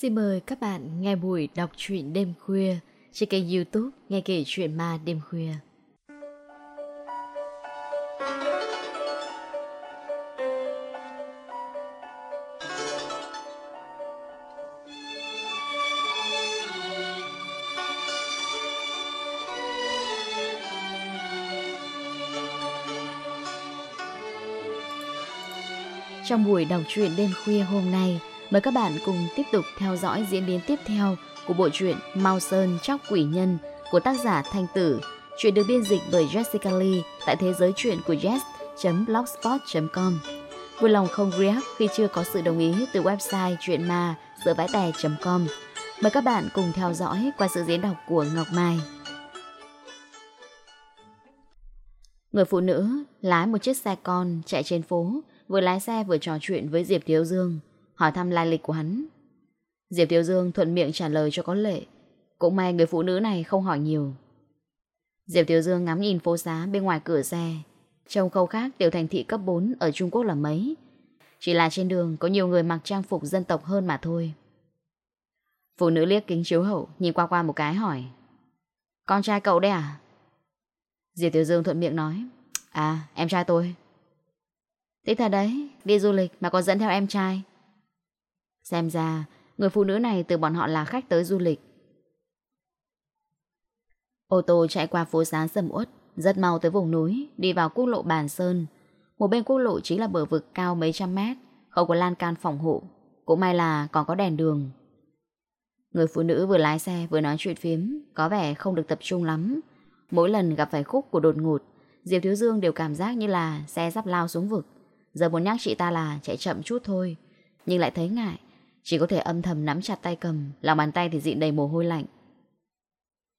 Xin mời các bạn nghe buổi đọc truyện đêm khuya trên kênh youtube Nghe kể chuyện ma đêm khuya. Trong buổi đọc truyện đêm khuya hôm nay, mời các bạn cùng tiếp tục theo dõi diễn biến tiếp theo của bộ truyện Mao Sơn Chóc Quỷ Nhân của tác giả Thanh Tử. Chuyện được biên dịch bởi Jessica Lee tại thế giới truyện của jess.blogspot.com. Vui lòng không react khi chưa có sự đồng ý từ website truyện ma giữa vãi tè.com. Mời các bạn cùng theo dõi qua sự diễn đọc của Ngọc Mai. Người phụ nữ lái một chiếc xe con chạy trên phố vừa lái xe vừa trò chuyện với Diệp Thiếu Dương, hỏi thăm lai lịch của hắn. Diệp Tiểu Dương thuận miệng trả lời cho có lệ. Cũng may người phụ nữ này không hỏi nhiều. Diệp Tiểu Dương ngắm nhìn phố xá bên ngoài cửa xe. Trông khâu khác tiểu thành thị cấp 4 ở Trung Quốc là mấy. Chỉ là trên đường có nhiều người mặc trang phục dân tộc hơn mà thôi. Phụ nữ liếc kính chiếu hậu nhìn qua qua một cái hỏi. Con trai cậu đấy à? Diệp Tiểu Dương thuận miệng nói. À, em trai tôi. Thích thật đấy, đi du lịch mà còn dẫn theo em trai. Xem ra, người phụ nữ này từ bọn họ là khách tới du lịch. Ô tô chạy qua phố xá sầm uất, rất mau tới vùng núi, đi vào quốc lộ Bàn Sơn. Một bên quốc lộ chính là bờ vực cao mấy trăm mét, không có lan can phòng hộ. Cũng may là còn có đèn đường. Người phụ nữ vừa lái xe vừa nói chuyện phiếm, có vẻ không được tập trung lắm. Mỗi lần gặp phải khúc của đột ngột, Diệp Thiếu Dương đều cảm giác như là xe sắp lao xuống vực. Giờ muốn nhắc chị ta là chạy chậm chút thôi Nhưng lại thấy ngại chỉ có thể âm thầm nắm chặt tay cầm Lòng bàn tay thì dịn đầy mồ hôi lạnh.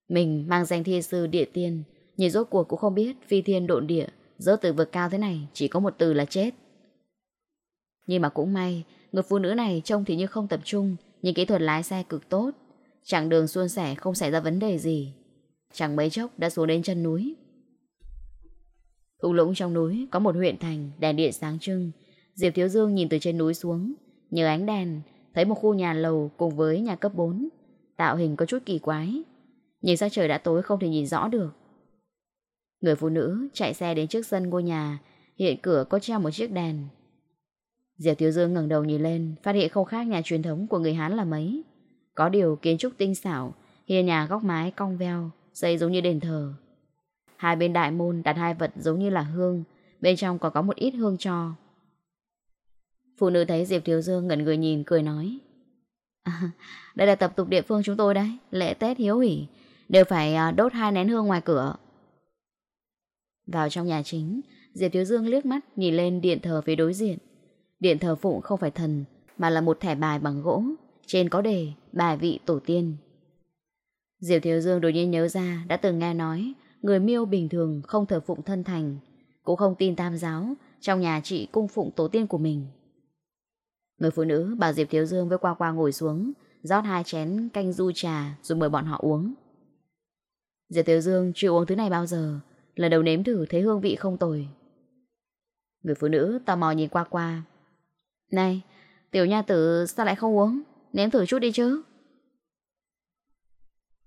Mình mang danh thiên sư địa tiên Nhìn rốt cuộc cũng không biết Phi thiên độn địa Rớt từ vực cao thế này Chỉ có một từ là chết. Nhưng mà cũng may Người phụ nữ này trông thì như không tập trung Nhưng kỹ thuật lái xe cực tốt. Chặng đường suôn sẻ không xảy ra vấn đề gì. Chẳng mấy chốc đã xuống đến chân núi. Thung lũng trong núi có một huyện thành đèn điện sáng trưng. Diệp Thiếu Dương nhìn từ trên núi xuống, nhờ ánh đèn, thấy một khu nhà lầu cùng với nhà cấp 4. Tạo hình có chút kỳ quái. Nhìn ra trời đã tối không thể nhìn rõ được. Người phụ nữ chạy xe đến trước sân ngôi nhà, hiện cửa có treo một chiếc đèn. Diệp Thiếu Dương ngẩng đầu nhìn lên, phát hiện không khác nhà truyền thống của người Hán là mấy. Có điều kiến trúc tinh xảo, hiên nhà góc mái cong veo, xây giống như đền thờ. Hai bên đại môn đặt hai vật giống như là hương Bên trong còn có một ít hương cho Phụ nữ thấy Diệp Thiếu Dương ngẩn người nhìn cười nói. À, Đây là tập tục địa phương chúng tôi đấy Lễ Tết hiếu hỉ Đều phải à, đốt hai nén hương ngoài cửa. Vào trong nhà chính Diệp Thiếu Dương liếc mắt nhìn lên điện thờ phía đối diện. Điện thờ phụng không phải thần Mà là một thẻ bài bằng gỗ Trên có đề bài vị tổ tiên. Diệp Thiếu Dương đột nhiên nhớ ra Đã từng nghe nói Người miêu bình thường không thờ phụng thân thành Cũng không tin tam giáo Trong nhà chị cung phụng tổ tiên của mình. Người phụ nữ bảo Diệp Thiếu Dương với Qua Qua ngồi xuống rót hai chén canh du trà rồi mời bọn họ uống. Diệp Thiếu Dương chưa uống thứ này bao giờ, lần đầu nếm thử thấy hương vị không tồi. Người phụ nữ tò mò nhìn Qua Qua. Này, tiểu nha tử sao lại không uống? Nếm thử chút đi chứ.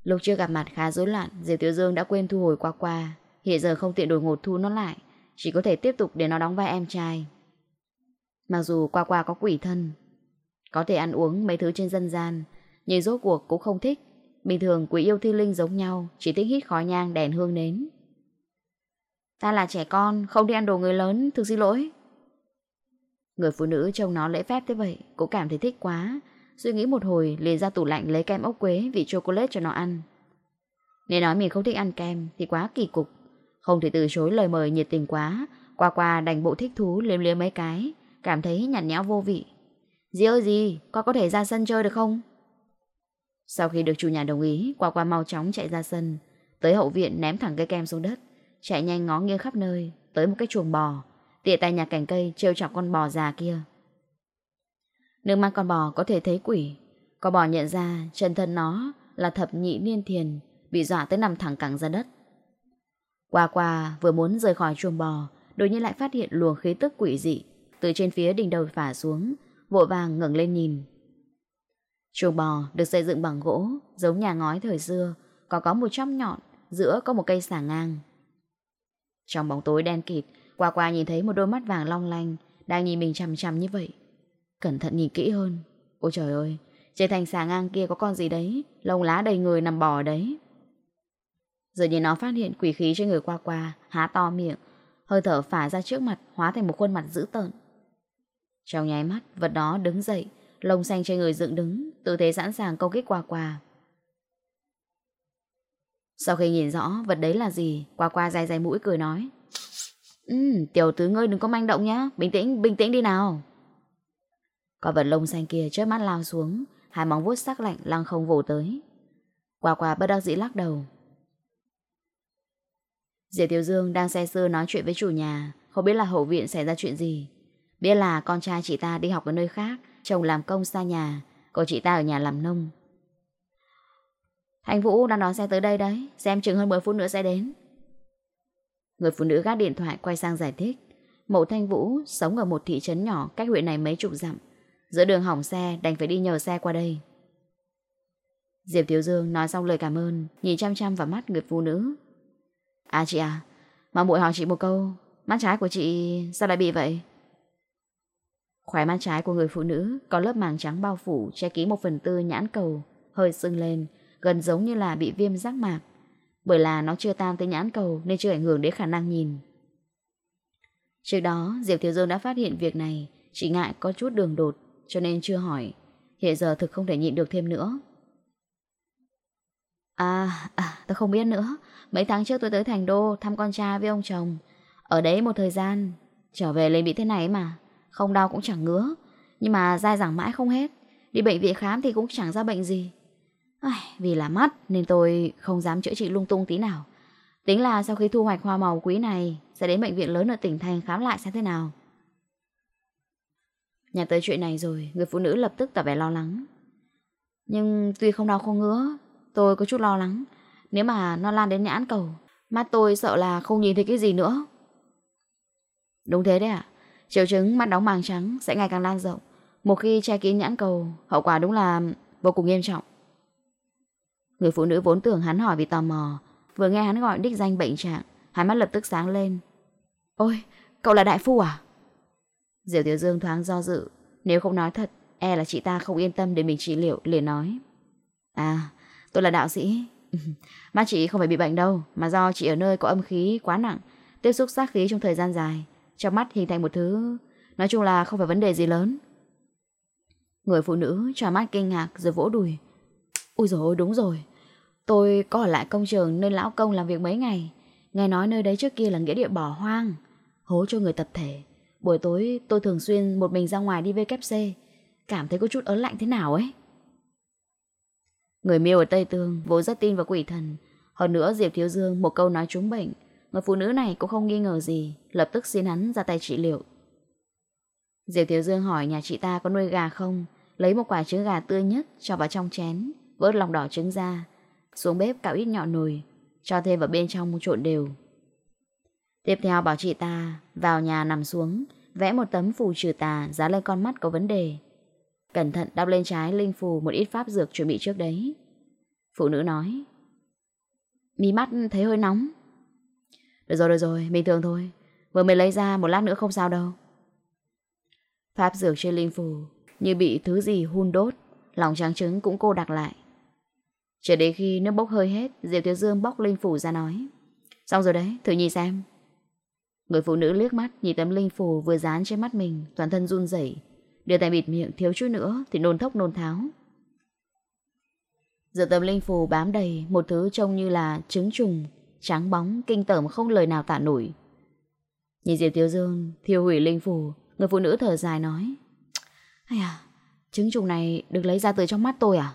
Lúc chưa gặp mặt khá rối loạn Diệp Tiểu Dương đã quên thu hồi qua qua Hiện giờ không tiện đổi ngột thu nó lại Chỉ có thể tiếp tục để nó đóng vai em trai Mặc dù qua qua có quỷ thân, Có thể ăn uống mấy thứ trên dân gian, Nhưng rốt cuộc cũng không thích Bình thường quỷ yêu thi linh giống nhau, Chỉ thích hít khói nhang đèn hương nến Ta là trẻ con, Không đi ăn đồ người lớn, Thực xin lỗi Người phụ nữ trông nó lễ phép thế vậy, Cũng cảm thấy thích quá Suy nghĩ một hồi, liền ra tủ lạnh lấy kem ốc quế vị chocolate cho nó ăn. Nếu nói mình không thích ăn kem, thì quá kỳ cục. Không thể từ chối lời mời nhiệt tình quá. Qua qua đành bộ thích thú liếm liếm mấy cái. Cảm thấy nhạt nhẽo vô vị. Dì ơi gì, con có thể ra sân chơi được không? Sau khi được chủ nhà đồng ý, qua qua mau chóng chạy ra sân. Tới hậu viện ném thẳng cây kem xuống đất. Chạy nhanh ngó nghiêng khắp nơi. Tới một cái chuồng bò. tỉa tay nhà cành cây trêu chọc con bò già kia. Nước mắt con bò có thể thấy quỷ Con bò nhận ra chân thân nó Là thập nhị niên thiền Bị dọa tới nằm thẳng cẳng ra đất Qua qua vừa muốn rời khỏi chuồng bò Đột nhiên lại phát hiện luồng khí tức quỷ dị từ trên phía đỉnh đầu phả xuống Vội vàng ngẩng lên nhìn Chuồng bò được xây dựng bằng gỗ, giống nhà ngói thời xưa, có có một chóp nhọn, giữa có một cây xả ngang. Trong bóng tối đen kịt, qua qua nhìn thấy một đôi mắt vàng long lanh, đang nhìn mình chằm chằm như vậy. Cẩn thận nhìn kỹ hơn. Ôi trời ơi, trên thành xà ngang kia có con gì đấy, lông lá đầy người nằm bò đấy. Giờ nhìn nó phát hiện quỷ khí trên người qua qua, há to miệng, hơi thở phả ra trước mặt, hóa thành một khuôn mặt dữ tợn. Trong nháy mắt, vật đó đứng dậy, lông xanh trên người dựng đứng, tư thế sẵn sàng công kích qua qua. Sau khi nhìn rõ vật đấy là gì, qua qua dài dài mũi cười nói. Ừ, tiểu tứ ngươi đừng có manh động nhá, bình tĩnh, bình tĩnh đi nào. Con vật lông xanh kia chớp mắt lao xuống, hai móng vuốt sắc lạnh lăng không vồ tới. Qua qua bất đắc dĩ lắc đầu. Diệp Tiểu Dương đang xe sưa nói chuyện với chủ nhà, không biết là hậu viện xảy ra chuyện gì. Biết là con trai chị ta đi học ở nơi khác, chồng làm công xa nhà, còn chị ta ở nhà làm nông. Thành Vũ đang đón xe tới đây đấy, xem chừng hơn 10 phút nữa sẽ đến. Người phụ nữ gác điện thoại quay sang giải thích. Mộ Thanh Vũ sống ở một thị trấn nhỏ cách huyện này mấy chục dặm. Giữa đường hỏng xe đành phải đi nhờ xe qua đây. Diệp Thiếu Dương nói xong lời cảm ơn, nhìn chăm chăm vào mắt người phụ nữ. À chị à, mà muội hỏi chị một câu, mắt trái của chị sao lại bị vậy? Khóe mắt trái của người phụ nữ có lớp màng trắng bao phủ che kín một phần tư nhãn cầu, hơi sưng lên, gần giống như là bị viêm giác mạc. Bởi là nó chưa tan tới nhãn cầu nên chưa ảnh hưởng đến khả năng nhìn. Trước đó, Diệp Thiếu Dương đã phát hiện việc này, chỉ ngại có chút đường đột, cho nên chưa hỏi. Hiện giờ thực không thể nhịn được thêm nữa. À, à, tôi không biết nữa. Mấy tháng trước tôi tới Thành Đô thăm con trai với ông chồng. Ở đấy một thời gian, trở về lên bị thế này mà. Không đau cũng chẳng ngứa. Nhưng mà dai dẳng mãi không hết. Đi bệnh viện khám thì cũng chẳng ra bệnh gì. Ai, vì là mắt nên tôi không dám chữa trị lung tung tí nào. Tính là sau khi thu hoạch hoa màu quý này sẽ đến bệnh viện lớn ở tỉnh thành khám lại xem thế nào. Nhắc tới chuyện này rồi, người phụ nữ lập tức tỏ vẻ lo lắng. Nhưng tuy không đau không ngứa, tôi có chút lo lắng. Nếu mà nó lan đến nhãn cầu, mắt tôi sợ là không nhìn thấy cái gì nữa. Đúng thế đấy ạ. Triệu chứng mắt đóng màng trắng sẽ ngày càng lan rộng. Một khi che kín nhãn cầu, hậu quả đúng là vô cùng nghiêm trọng. Người phụ nữ vốn tưởng hắn hỏi vì tò mò, vừa nghe hắn gọi đích danh bệnh trạng, hai mắt lập tức sáng lên. Ôi, cậu là đại phu à? Diệu Tiểu Dương thoáng do dự, nếu không nói thật, e là chị ta không yên tâm để mình trị liệu, liền nói. À, tôi là đạo sĩ. mà chị không phải bị bệnh đâu, mà do chị ở nơi có âm khí quá nặng, tiếp xúc sát khí trong thời gian dài, trong mắt hình thành một thứ, nói chung là không phải vấn đề gì lớn. Người phụ nữ cho mắt kinh ngạc rồi vỗ đùi. Ui dồi đúng rồi, tôi có ở lại công trường nơi lão công làm việc mấy ngày, nghe nói nơi đấy trước kia là nghĩa địa bỏ hoang, hố cho người tập thể. Buổi tối tôi thường xuyên một mình ra ngoài đi VKC Cảm thấy có chút ớn lạnh thế nào ấy Người miêu ở Tây Tương Vốn rất tin vào quỷ thần Hơn nữa Diệp Thiếu Dương một câu nói trúng bệnh Người phụ nữ này cũng không nghi ngờ gì Lập tức xin hắn ra tay trị liệu Diệp Thiếu Dương hỏi nhà chị ta có nuôi gà không Lấy một quả trứng gà tươi nhất Cho vào trong chén Vớt lòng đỏ trứng ra Xuống bếp cạo ít nhọ nồi Cho thêm vào bên trong trộn đều Tiếp theo bảo chị ta vào nhà nằm xuống, vẽ một tấm phù trừ tà dán lên con mắt có vấn đề. Cẩn thận đắp lên trái linh phù một ít pháp dược chuẩn bị trước đấy. Phụ nữ nói. Mí mắt thấy hơi nóng. Được rồi, được rồi, bình thường thôi. Vừa mới lấy ra một lát nữa không sao đâu. Pháp dược trên linh phù như bị thứ gì hun đốt, lòng trắng trứng cũng cô đặc lại. Chờ đến khi nước bốc hơi hết, Diệp Thiếu Dương bóc linh phủ ra nói. Xong rồi đấy, thử nhìn xem. Người phụ nữ liếc mắt nhìn tấm linh phù vừa dán trên mắt mình, toàn thân run rẩy, đưa tay bịt miệng thiếu chút nữa thì nôn thốc nôn tháo. Giữa tấm linh phù bám đầy một thứ trông như là trứng trùng, trắng bóng, kinh tởm không lời nào tả nổi. Nhìn Diệp Tiêu Dương thiêu hủy linh phù, người phụ nữ thở dài nói: "Ai à, trứng trùng này được lấy ra từ trong mắt tôi à?"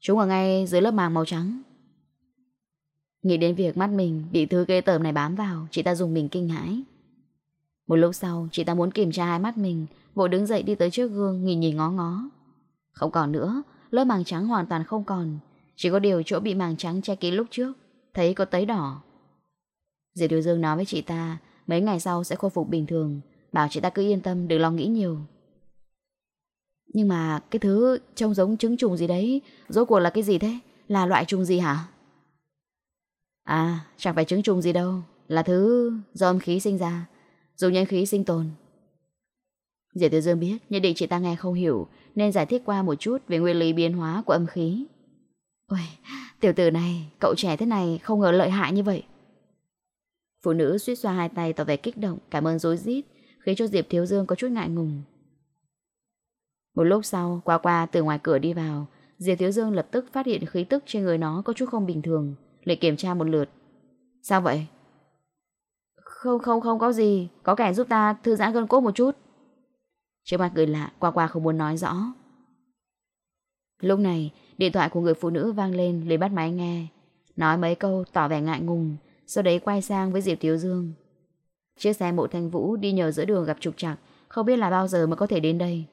Chúng ở ngay dưới lớp màng màu trắng Nghĩ đến việc mắt mình bị thứ ghê tởm này bám vào, chị ta dùng mình kinh hãi. Một lúc sau, chị ta muốn kiểm tra hai mắt mình, vội đứng dậy đi tới trước gương, nhìn nhìn ngó ngó. Không còn nữa, lớp màng trắng hoàn toàn không còn. Chỉ có điều chỗ bị màng trắng che kín lúc trước, thấy có tấy đỏ. Diệp Điều Dương nói với chị ta, mấy ngày sau sẽ khôi phục bình thường, bảo chị ta cứ yên tâm, đừng lo nghĩ nhiều. Nhưng mà cái thứ trông giống trứng trùng gì đấy Rốt cuộc là cái gì thế Là loại trùng gì hả À chẳng phải trứng trùng gì đâu Là thứ do âm khí sinh ra Dùng nhân khí sinh tồn Diệp Tiểu Dương biết Nhất định chị ta nghe không hiểu Nên giải thích qua một chút Về nguyên lý biến hóa của âm khí Ôi tiểu tử này, Cậu trẻ thế này không ngờ lợi hại như vậy. Phụ nữ suýt xoa hai tay tỏ vẻ kích động, Cảm ơn dối rít, Khiến cho Diệp Thiếu Dương có chút ngại ngùng. Một lúc sau, Qua qua từ ngoài cửa đi vào, Diệp Thiếu Dương lập tức phát hiện khí tức trên người nó Có chút không bình thường, Lại kiểm tra một lượt. Sao vậy? Không không không có gì, Có kẻ giúp ta thư giãn gân cốt một chút. Trước mặt người lạ, Qua qua không muốn nói rõ. Lúc này, điện thoại của người phụ nữ vang lên lấy bắt máy nghe. Nói mấy câu tỏ vẻ ngại ngùng, Sau đấy quay sang với Diệp Tiếu Dương. Chiếc xe mộ thanh vũ đi nhờ giữa đường gặp trục trặc, Không biết là bao giờ mới có thể đến đây.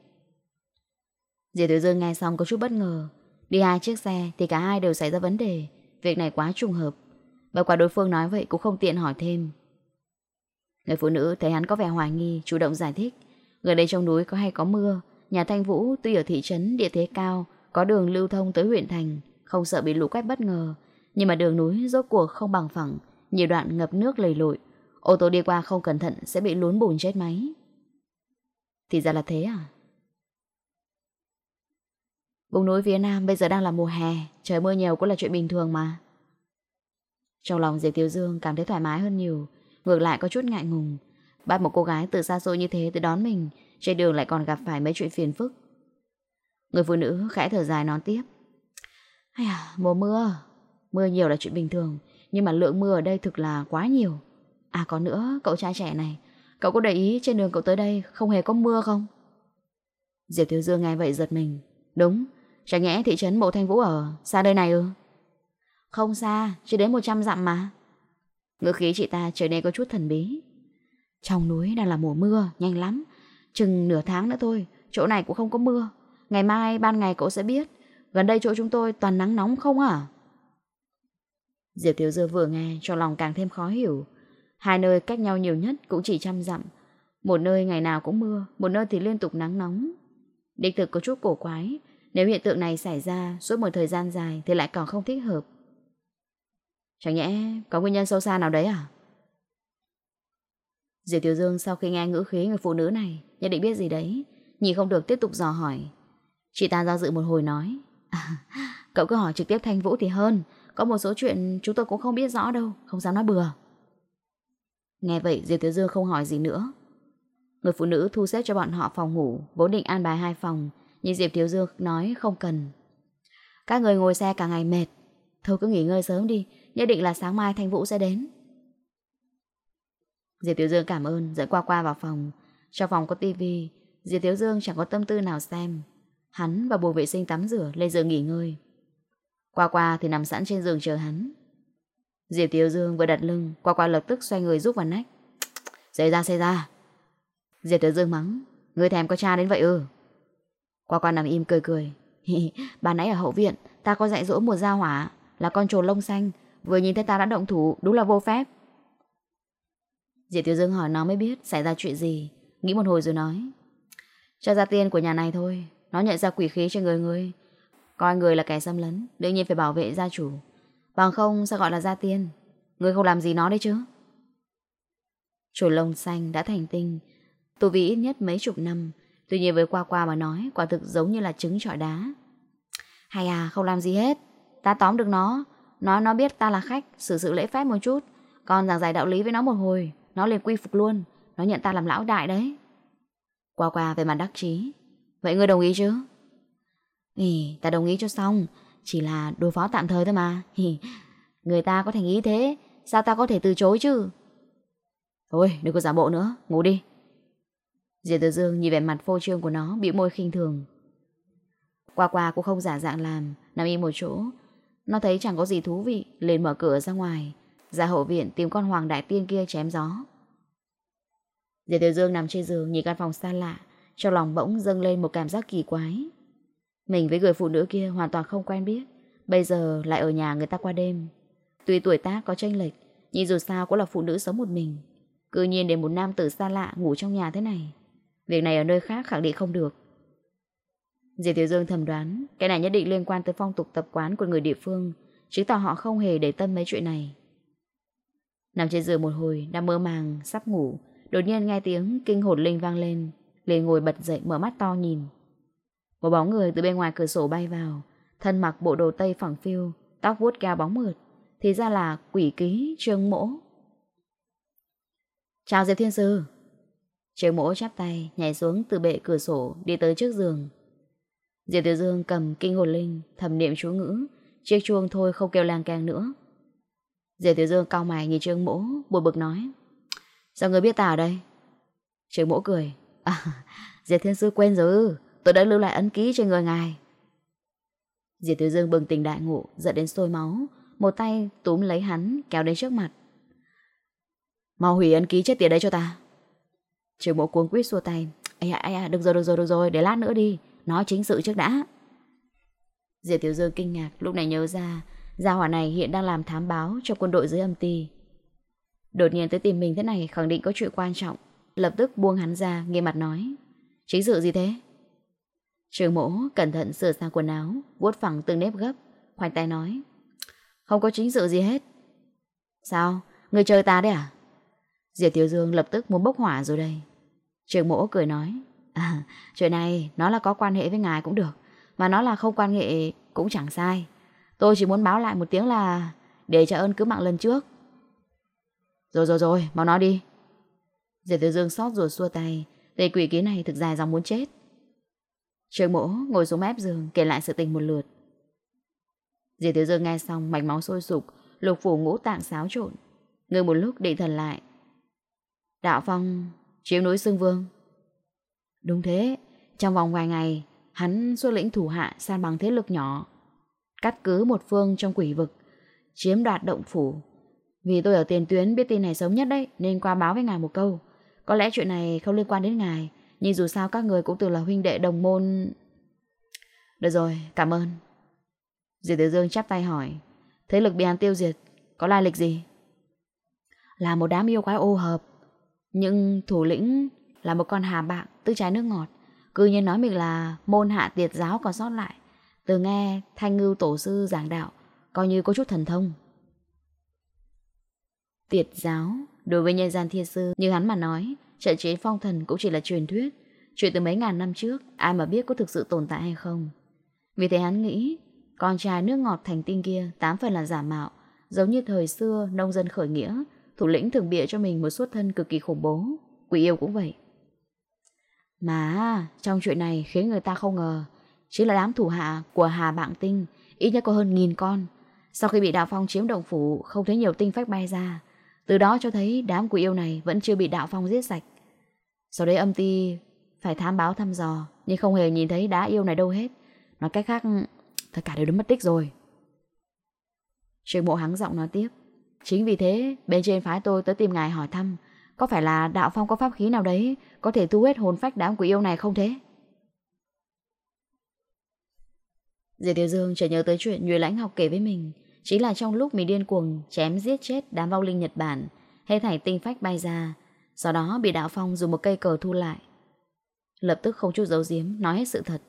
Diệp Tiếu Dương nghe xong có chút bất ngờ. Đi hai chiếc xe thì cả hai đều xảy ra vấn đề, Việc này quá trùng hợp. Và quả đối phương nói vậy cũng không tiện hỏi thêm. Người phụ nữ thấy hắn có vẻ hoài nghi, Chủ động giải thích. Gần đây trong núi có hay có mưa, Nhà Thanh Vũ tuy ở thị trấn địa thế cao có đường lưu thông tới huyện thành, Không sợ bị lũ quét bất ngờ. Nhưng mà đường núi rốt cuộc không bằng phẳng, Nhiều đoạn ngập nước lầy lội. Ô tô đi qua không cẩn thận sẽ bị lún bùn chết máy. Thì ra là thế à? Vùng núi phía Nam bây giờ đang là mùa hè, Trời mưa nhiều cũng là chuyện bình thường mà. Trong lòng Diệp Tiêu Dương cảm thấy thoải mái hơn nhiều, Ngược lại có chút ngại ngùng. Bắt một cô gái từ xa xôi như thế tới đón mình, Trên đường lại còn gặp phải mấy chuyện phiền phức. Người phụ nữ khẽ thở dài nói tiếp. Ai à, mùa mưa. Mưa nhiều là chuyện bình thường Nhưng mà lượng mưa ở đây thực là quá nhiều. À có nữa, cậu trai trẻ này Cậu có để ý trên đường cậu tới đây Không hề có mưa không? Diệp Thiếu Dương nghe vậy giật mình. Đúng, chẳng nhẽ thị trấn Mộ Thanh Vũ ở Xa đây này ư? Không xa, chỉ đến 100 dặm mà. Ngữ khí chị ta trở nên có chút thần bí. Trong núi đang là mùa mưa, nhanh lắm. Chừng nửa tháng nữa thôi, chỗ này cũng không có mưa. Ngày mai ban ngày cậu sẽ biết. Gần đây chỗ chúng tôi toàn nắng nóng không à? Diệp Thiếu Dư vừa nghe cho lòng càng thêm khó hiểu. Hai nơi cách nhau nhiều nhất cũng chỉ trăm dặm. Một nơi ngày nào cũng mưa, một nơi thì liên tục nắng nóng. Đích thực có chút cổ quái. Nếu hiện tượng này xảy ra suốt một thời gian dài thì lại còn không thích hợp. Chẳng nhẽ có nguyên nhân sâu xa nào đấy à? Diệp Tiểu Dương sau khi nghe ngữ khí người phụ nữ này Nhất định biết gì đấy Nhìn không được tiếp tục dò hỏi Chị ta do dự một hồi nói. À, Cậu cứ hỏi trực tiếp Thanh Vũ thì hơn. Có một số chuyện chúng tôi cũng không biết rõ đâu Không dám nói bừa. Nghe vậy Diệp Tiểu Dương không hỏi gì nữa. Người phụ nữ thu xếp cho bọn họ phòng ngủ Vốn định an bài hai phòng Nhưng Diệp Tiểu Dương nói không cần. Các người ngồi xe cả ngày mệt. Thôi cứ nghỉ ngơi sớm đi Nhất định là sáng mai Thanh Vũ sẽ đến. Diệp Tiểu Dương cảm ơn dẫn qua qua vào phòng. Trong phòng có tivi Diệp Tiểu Dương chẳng có tâm tư nào xem. Hắn và bùa vệ sinh tắm rửa lên giường nghỉ ngơi. Qua qua thì nằm sẵn trên giường chờ hắn. Diệp Tiểu Dương vừa đặt lưng, Qua qua lập tức xoay người giúp vào nách. Xảy ra xảy ra. Diệp Tiểu Dương mắng Người thèm có cha đến vậy ư? Qua qua nằm im cười cười. Bà nãy ở hậu viện, Ta có dạy dỗ một gia hỏa, Là con trồn lông xanh, Vừa nhìn thấy ta đã động thủ, Đúng là vô phép. Diệp Tiểu Dương hỏi nó mới biết xảy ra chuyện gì, Nghĩ một hồi rồi nói, Cho ra tiền của nhà này thôi. Nó nhận ra quỷ khí cho người người Coi người là kẻ xâm lấn, Đương nhiên phải bảo vệ gia chủ. Bằng không, sao gọi là gia tiên? Người không làm gì nó đấy chứ? Chủ lông xanh đã thành tinh. Tù vị ít nhất mấy chục năm. Tuy nhiên với qua qua mà nói, Quả thực giống như là trứng trọi đá. Hay à không làm gì hết. Ta tóm được nó. Nó nó biết ta là khách, Xử sự lễ phép một chút. Còn giảng giải đạo lý với nó một hồi, nó liền quy phục luôn. Nó nhận ta làm lão đại đấy. Qua qua về mặt đắc chí. Vậy ngươi đồng ý chứ? Ý, ta đồng ý cho xong. Chỉ là đối phó tạm thời thôi mà. Ý, Người ta có thành ý thế. Sao ta có thể từ chối chứ? Thôi đừng có giả bộ nữa. Ngủ đi. Diệp Tử Dương nhìn vẻ mặt phô trương của nó Bị môi khinh thường. Qua qua cũng không giả dạng làm Nằm im một chỗ. Nó thấy chẳng có gì thú vị liền mở cửa ra ngoài. Ra hậu viện tìm con hoàng đại tiên kia chém gió. Diệp Tiểu Dương nằm trên giường Nhìn căn phòng xa lạ. Trong lòng bỗng dâng lên một cảm giác kỳ quái. Mình với người phụ nữ kia hoàn toàn không quen biết. Bây giờ lại ở nhà người ta qua đêm. Tuy tuổi tác có tranh lệch, Nhưng dù sao cũng là phụ nữ sống một mình. Cứ nhiên để một nam tử xa lạ ngủ trong nhà thế này. Việc này ở nơi khác khẳng định không được. Diệp Tiểu Dương thầm đoán, Cái này nhất định liên quan tới phong tục tập quán của người địa phương, Chứng tỏ họ không hề để tâm mấy chuyện này. Nằm trên giường một hồi, Đang mơ màng, sắp ngủ, Đột nhiên nghe tiếng kinh hồn linh vang lên liền ngồi bật dậy mở mắt to nhìn. Một bóng người từ bên ngoài cửa sổ bay vào. Thân mặc bộ đồ tây phẳng phiu, Tóc vuốt cao bóng mượt, Thì ra là quỷ ký trương mỗ. Chào Diệp Thiên Sư. Trương mỗ chắp tay, Nhảy xuống từ bệ cửa sổ Đi tới trước giường. Diệp Tiểu Dương cầm kinh hồn linh Thầm niệm chú ngữ, Chiếc chuông thôi không kêu lang càng nữa. Diệp Tiểu Dương cao mày nhìn Trương Mỗ, Buồn bực nói, Sao người biết ta ở đây? Trương Mỗ cười À Diệp Thiên Sư quên rồi Tôi đã lưu lại ấn ký cho người ngài. Diệp Tiểu Dương bừng tỉnh đại ngộ Giận đến sôi máu Một tay túm lấy hắn kéo đến trước mặt. Mau hủy ấn ký chết tiệt đấy cho ta. Trương bộ cuống quýt xua tay Ây à, ây à, được rồi, được rồi, được rồi, để lát nữa đi Nói chính sự trước đã. Diệp Tiểu Dương kinh ngạc lúc này nhớ ra Gia hỏa này hiện đang làm thám báo Cho quân đội dưới âm ti. Đột nhiên tới tìm mình thế này khẳng định có chuyện quan trọng. Lập tức buông hắn ra Nghe mặt nói. Chính sự gì thế? Trường mỗ cẩn thận sửa sang quần áo vuốt phẳng từng nếp gấp Khoanh tay nói. Không có chính sự gì hết. Sao? Người chơi ta đấy à? Diệp Tiểu Dương lập tức muốn bốc hỏa rồi đây. Trường mỗ cười nói. À, chuyện này nó là có quan hệ với ngài cũng được Mà nó là không quan hệ cũng chẳng sai. Tôi chỉ muốn báo lại một tiếng là Để trả ơn cứu mạng lần trước. Rồi rồi rồi, mau nói đi. Diệp Tiểu Dương sót rồi xua tay Tên quỷ ký này thực dài dòng muốn chết. Trương mỗ ngồi xuống mép giường Kể lại sự tình một lượt. Diệp Tiểu Dương nghe xong mạch máu sôi sục Lục phủ ngũ tạng xáo trộn. Ngừng một lúc định thần lại. Đạo Phong chiếm núi Sương Vương. Đúng thế, trong vòng vài ngày, hắn xuất lĩnh thủ hạ san bằng thế lực nhỏ, cắt cứ một phương trong quỷ vực, chiếm đoạt động phủ. Vì tôi ở tiền tuyến biết tin này sớm nhất đấy, nên qua báo với ngài một câu. Có lẽ chuyện này không liên quan đến ngài, nhưng dù sao các người cũng từng là huynh đệ đồng môn. Được rồi, cảm ơn. Diệp Tử Dương chắp tay hỏi, thế lực bị hắn tiêu diệt, có lai lịch gì? Là một đám yêu quái ô hợp, nhưng thủ lĩnh là một con hà bạc tức trái nước ngọt. Cứ nhiên nói mình là môn hạ tiệt giáo còn sót lại. Từ nghe thanh ngưu tổ sư giảng đạo, coi như có chút thần thông. Tiệt giáo, đối với nhân gian thiên sư, như hắn mà nói, trận chiến phong thần cũng chỉ là truyền thuyết. Chuyện từ mấy ngàn năm trước, ai mà biết có thực sự tồn tại hay không. Vì thế hắn nghĩ, con trai nước ngọt thành tinh kia tám phần là giả mạo, giống như thời xưa nông dân khởi nghĩa, thủ lĩnh thường bịa cho mình một xuất thân cực kỳ khủng bố. Quỷ yêu cũng vậy. Mà trong chuyện này khiến người ta không ngờ Chính là đám thủ hạ của Hà Bạng Tinh Ít nhất có hơn nghìn con Sau khi bị Đạo Phong chiếm động phủ Không thấy nhiều tinh phách bay ra từ đó cho thấy đám quỷ yêu này Vẫn chưa bị Đạo Phong giết sạch. Sau đấy âm ti phải thám báo thăm dò, Nhưng không hề nhìn thấy đá yêu này đâu hết. Nói cách khác, Tất cả đều đã mất tích rồi. Trương mộ hắng giọng nói tiếp, Chính vì thế, bên trên phái tôi tới tìm ngài hỏi thăm, có phải là đạo phong có pháp khí nào đấy Có thể thu hết hồn phách đám quỷ yêu này không thế? Diệp Tiểu Dương chợt nhớ tới chuyện nhuy Lãnh học kể với mình. Chính là trong lúc mình điên cuồng chém giết chết đám vong linh Nhật Bản, Hết thảy tinh phách bay ra, Sau đó bị đạo phong dùng một cây cờ thu lại. Lập tức không chút giấu giếm, Nói hết sự thật.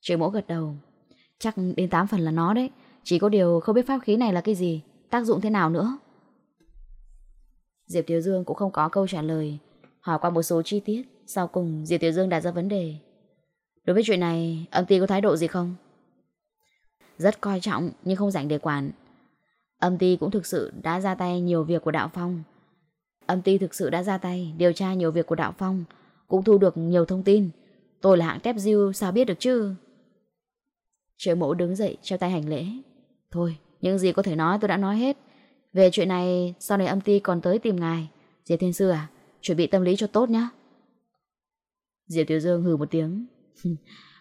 Trời mỗ gật đầu. Chắc đến 8 phần là nó đấy, Chỉ có điều không biết pháp khí này là cái gì, Tác dụng thế nào nữa. Diệp Tiểu Dương cũng không có câu trả lời, Hỏi qua một số chi tiết, Sau cùng Diệp Tiểu Dương đặt ra vấn đề. Đối với chuyện này Âm ty có thái độ gì không? Rất coi trọng nhưng không rảnh để quản Âm ty cũng thực sự đã ra tay nhiều việc của Đạo Phong. Âm ty thực sự đã ra tay Điều tra nhiều việc của Đạo Phong, Cũng thu được nhiều thông tin. Tôi là hạng tép diêu, sao biết được chứ? Triệu mẫu đứng dậy, treo tay hành lễ. Thôi, những gì có thể nói tôi đã nói hết. Về chuyện này, Sau này âm ty còn tới tìm ngài. Diệp Thiên Sư à Chuẩn bị tâm lý cho tốt nhé Diệp Tiểu Dương hừ một tiếng.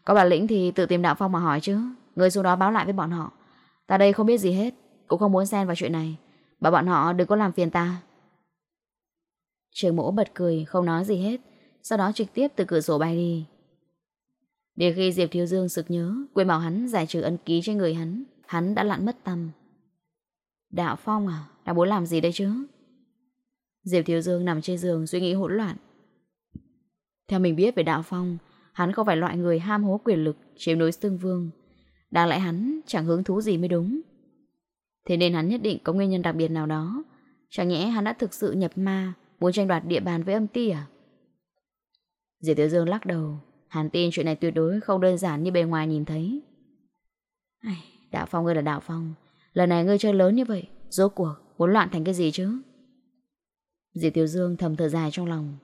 Có bản lĩnh thì tự tìm đạo phong mà hỏi chứ. Người xuống đó báo lại với bọn họ Ta đây không biết gì hết Cũng không muốn xen vào chuyện này Bảo bọn họ đừng có làm phiền ta Trường mỗ bật cười Không nói gì hết Sau đó trực tiếp từ cửa sổ bay đi Để khi Diệp Thiếu Dương sực nhớ Quên bảo hắn giải trừ ân ký trên người hắn Hắn đã lặn mất tâm Đạo Phong à? Đã muốn làm gì đây chứ? Diệp Thiếu Dương nằm trên giường suy nghĩ hỗn loạn. Theo mình biết về Đạo Phong, Hắn không phải loại người ham hố quyền lực Chiếm núi xương vương Đáng lẽ hắn chẳng hứng thú gì mới đúng. Thế nên hắn nhất định có nguyên nhân đặc biệt nào đó. Chẳng nhẽ hắn đã thực sự nhập ma Muốn tranh đoạt địa bàn với âm ti à? Diệp Tiểu Dương lắc đầu. Hắn tin chuyện này tuyệt đối không đơn giản như bề ngoài nhìn thấy. Ai, Đạo Phong ơi là Đạo Phong. Lần này ngươi chơi lớn như vậy Rốt cuộc muốn loạn thành cái gì chứ? Diệp Tiểu Dương thầm thở dài trong lòng.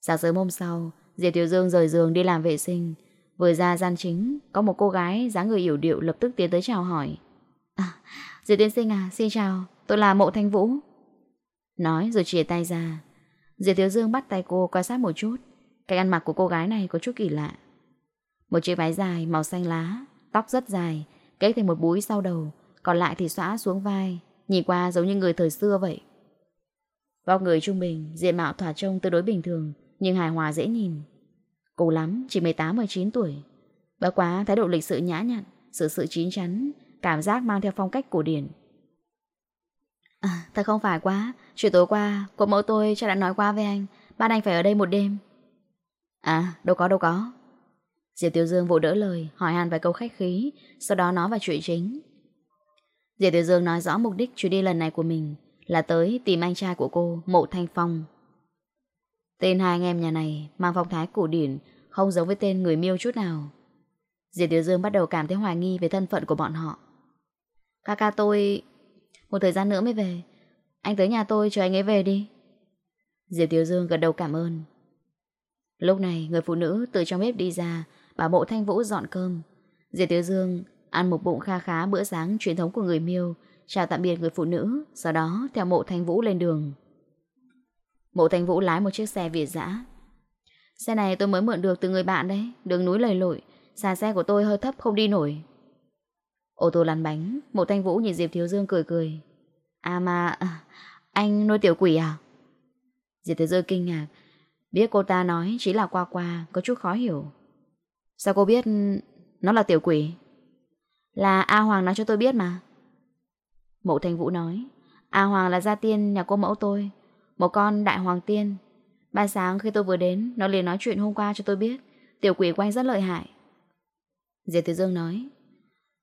Sáng sớm hôm sau Diệp Tiểu Dương rời giường đi làm vệ sinh. Vừa ra gian chính, Có một cô gái dáng người hiểu điệu lập tức tiến tới chào hỏi. À Diệp Tiên Sinh à xin chào, Tôi là Mộ Thanh Vũ. Nói rồi chia tay ra. Diệp thiếu Dương bắt tay cô quan sát một chút. Cách ăn mặc của cô gái này có chút kỳ lạ. Một chiếc váy dài màu xanh lá, Tóc rất dài, Kết thành một búi sau đầu, Còn lại thì xóa xuống vai, Nhìn qua giống như người thời xưa vậy. Vóc người trung bình, Diện mạo thỏa trông tương đối bình thường, Nhưng hài hòa dễ nhìn. Cô lắm chỉ 18-19 tuổi. Bất quá thái độ lịch sự nhã nhặn Sự sự chín chắn Cảm giác mang theo phong cách cổ điển. À thật không phải quá. Chuyện tối qua Cô mẫu tôi chắc đã nói qua với anh Bạn anh phải ở đây một đêm. À đâu có đâu có. Diệp Tiểu Dương vội đỡ lời Hỏi han vài câu khách khí Sau đó nói vào chuyện chính. Diệp Tiểu Dương nói rõ mục đích chuyến đi lần này của mình Là tới tìm anh trai của cô Mộ Thanh Phong Tên hai anh em nhà này Mang phong thái cổ điển, Không giống với tên người miêu chút nào. Diệp Tiểu Dương bắt đầu cảm thấy hoài nghi Về thân phận của bọn họ. Ca ca tôi Một thời gian nữa mới về. Anh tới nhà tôi chờ anh ấy về đi. Diệp Tiểu Dương gật đầu cảm ơn. Lúc này, người phụ nữ từ trong bếp đi ra Bảo bộ thanh vũ dọn cơm. Diệp Tiểu Dương ăn một bụng kha khá bữa sáng truyền thống của người miêu, Chào tạm biệt người phụ nữ, Sau đó theo mộ thanh vũ lên đường. Mộ thanh vũ lái một chiếc xe Việt dã. Xe này tôi mới mượn được từ người bạn đấy, Đường núi lầy lội, Xà xe của tôi hơi thấp không đi nổi. Ô tô lăn bánh, Mộ thanh vũ nhìn Diệp Thiếu Dương cười cười. À mà, Anh nuôi tiểu quỷ à? Diệp Thiếu Dương kinh ngạc. Biết cô ta nói chỉ là qua qua, Có chút khó hiểu. Sao cô biết nó là tiểu quỷ? Là A Hoàng nói cho tôi biết mà. Mộ Thanh Vũ nói, A Hoàng là gia tiên nhà cô mẫu tôi. Một con đại hoàng tiên. Ban sáng khi tôi vừa đến, Nó liền nói chuyện hôm qua cho tôi biết, Tiểu quỷ của anh rất lợi hại. Diệp Tử Dương nói,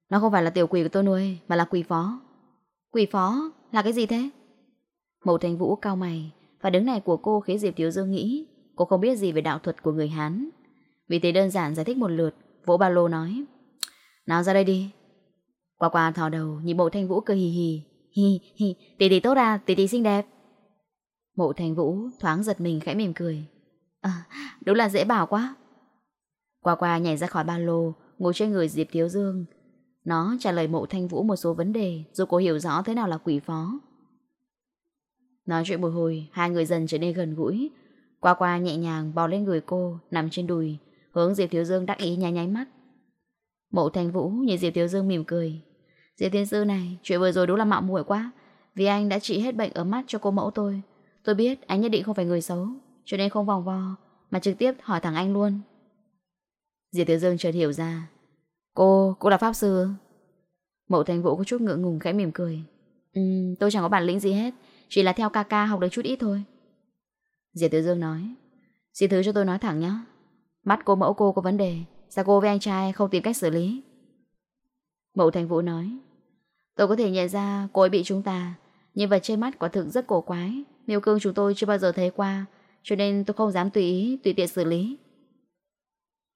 Nó không phải là tiểu quỷ của tôi nuôi, Mà là quỷ phó. Quỷ phó là cái gì thế? Mộ Thanh Vũ cao mày, Và đứng này của cô khiến Diệp Tiểu Dương nghĩ, Cô không biết gì về đạo thuật của người Hán. Vì thế đơn giản giải thích một lượt, Vỗ ba lô nói, Nào ra đây đi. Qua qua thò đầu, nhìn bộ thanh vũ cười hì hì hì hì tỷ tỷ tốt à tỷ tỷ xinh đẹp. Mộ thanh vũ thoáng giật mình khẽ mỉm cười. À đúng là dễ bảo quá. Qua qua nhảy ra khỏi ba lô, Ngồi trên người Diệp thiếu Dương. Nó trả lời mộ thanh vũ một số vấn đề, Dù cô hiểu rõ thế nào là quỷ phó. Nói chuyện một hồi, Hai người dần trở nên gần gũi. Qua qua nhẹ nhàng bò lên người cô, Nằm trên đùi, Hướng Diệp Thiếu Dương đắc ý nháy nháy mắt. Mộ thanh Vũ nhìn Diệp Thiếu Dương mỉm cười. Diệp Thiên Sư này, Chuyện vừa rồi đúng là mạo muội quá. Vì anh đã trị hết bệnh ở mắt cho cô mẫu tôi. Tôi biết anh nhất định không phải người xấu Cho nên không vòng vo Mà trực tiếp hỏi thẳng anh luôn. Diệp tiểu Dương chợt hiểu ra Cô, cô là Pháp Sư. Mậu Thành Vũ có chút ngượng ngùng khẽ mỉm cười. Ừm, tôi chẳng có bản lĩnh gì hết Chỉ là theo ca ca học được chút ít thôi. Diệp tiểu Dương nói Xin thứ cho tôi nói thẳng nhé Mắt cô mẫu cô có vấn đề Sao cô với anh trai không tìm cách xử lý? Mẫu Thành Vũ nói Tôi có thể nhận ra cô ấy bị chúng ta Nhưng vật trên mắt quả thực rất cổ quái. Miêu cương chúng tôi chưa bao giờ thấy qua, Cho nên tôi không dám tùy ý, Tùy tiện xử lý.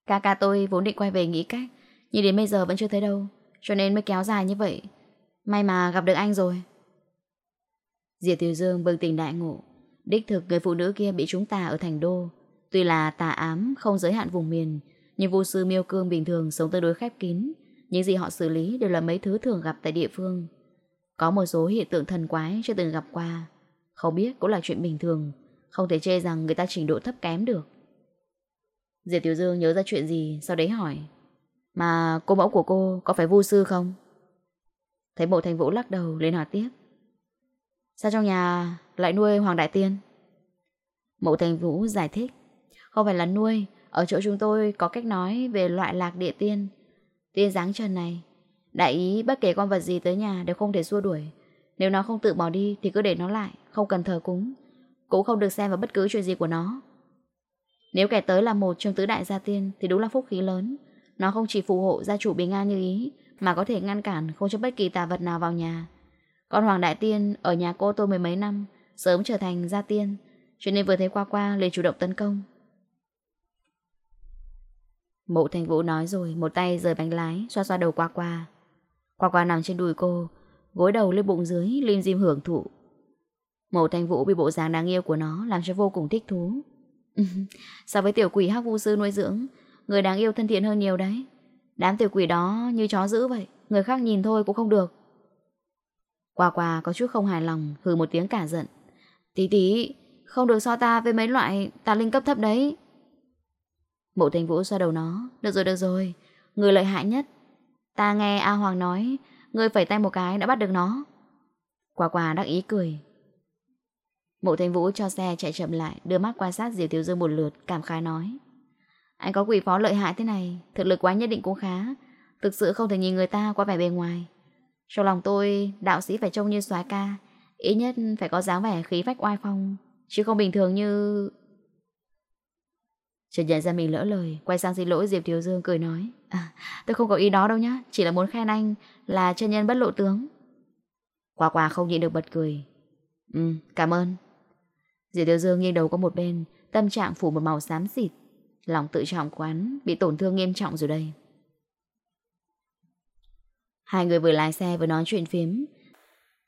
Ca ca tôi vốn định quay về nghĩ cách, Nhưng đến bây giờ vẫn chưa thấy đâu, Cho nên mới kéo dài như vậy. May mà gặp được anh rồi. Diệp Tiểu Dương bừng tỉnh đại ngộ. Đích thực người phụ nữ kia bị chúng ta ở thành đô. Tuy là tà ám, không giới hạn vùng miền, Nhưng vô sư miêu cương bình thường sống tương đối khép kín. Những gì họ xử lý đều là mấy thứ thường gặp tại địa phương. Có một số hiện tượng thần quái chưa từng gặp qua. Không biết cũng là chuyện bình thường, Không thể chê rằng người ta trình độ thấp kém được Diệp Tiểu Dương nhớ ra chuyện gì Sau đấy hỏi, Mà cô mẫu của cô có phải vô sư không? Thấy bộ thành vũ lắc đầu lên hỏi tiếp, Sao trong nhà lại nuôi Hoàng Đại Tiên? Mộ thành vũ giải thích, không phải là nuôi, Ở chỗ chúng tôi có cách nói về loại lạc địa tiên Tiên dáng trần này Đại ý bất kể con vật gì tới nhà Đều không thể xua đuổi, Nếu nó không tự bỏ đi thì cứ để nó lại không cần thờ cúng. Cũng không được xem vào bất cứ chuyện gì của nó. Nếu kẻ tới là một trong tứ đại gia tiên, Thì đúng là phúc khí lớn. Nó không chỉ phù hộ gia chủ bình an như ý, Mà có thể ngăn cản không cho bất kỳ tà vật nào vào nhà. Còn Hoàng Đại Tiên Ở nhà cô tôi mười mấy năm, Sớm trở thành gia tiên, Cho nên vừa thấy qua qua liền chủ động tấn công. Mộ thành vũ nói rồi, Một tay rời bánh lái, Xoa xoa đầu qua qua. Qua qua nằm trên đùi cô, Gối đầu lên bụng dưới, Lim dim hưởng thụ. Mộ Thanh vũ bị bộ dáng đáng yêu của nó Làm cho vô cùng thích thú. So với tiểu quỷ hắc vu sư nuôi dưỡng, Người đáng yêu thân thiện hơn nhiều đấy. Đám tiểu quỷ đó như chó dữ vậy, Người khác nhìn thôi cũng không được. Qua qua có chút không hài lòng, Hừ một tiếng cả giận. Tí tí, Không được so ta với mấy loại tà linh cấp thấp đấy. Mộ Thanh vũ xoa đầu nó. Được rồi được rồi. Người lợi hại nhất. Ta nghe A Hoàng nói Người phải tay một cái đã bắt được nó. Quả quả đắc ý cười. Mộ Thanh vũ cho xe chạy chậm lại Đưa mắt quan sát Diệp Thiếu Dương một lượt Cảm khái nói. Anh có quỷ phó lợi hại thế này Thực lực quá nhất định cũng khá. Thực sự không thể nhìn người ta qua vẻ bề ngoài. Trong lòng tôi đạo sĩ phải trông như soái ca Ít nhất phải có dáng vẻ khí phách oai phong Chứ không bình thường như Chợt nhận ra mình lỡ lời Quay sang xin lỗi Diệp Thiếu Dương cười nói. À, Tôi không có ý đó đâu nhá Chỉ là muốn khen anh là chân nhân bất lộ tướng. Quả quả không nhịn được bật cười. Ừ cảm ơn. Diệp Tiêu Dương nghiêng đầu có một bên, Tâm trạng phủ một màu xám xịt. Lòng tự trọng quán bị tổn thương nghiêm trọng rồi đây. Hai người vừa lái xe vừa nói chuyện phiếm.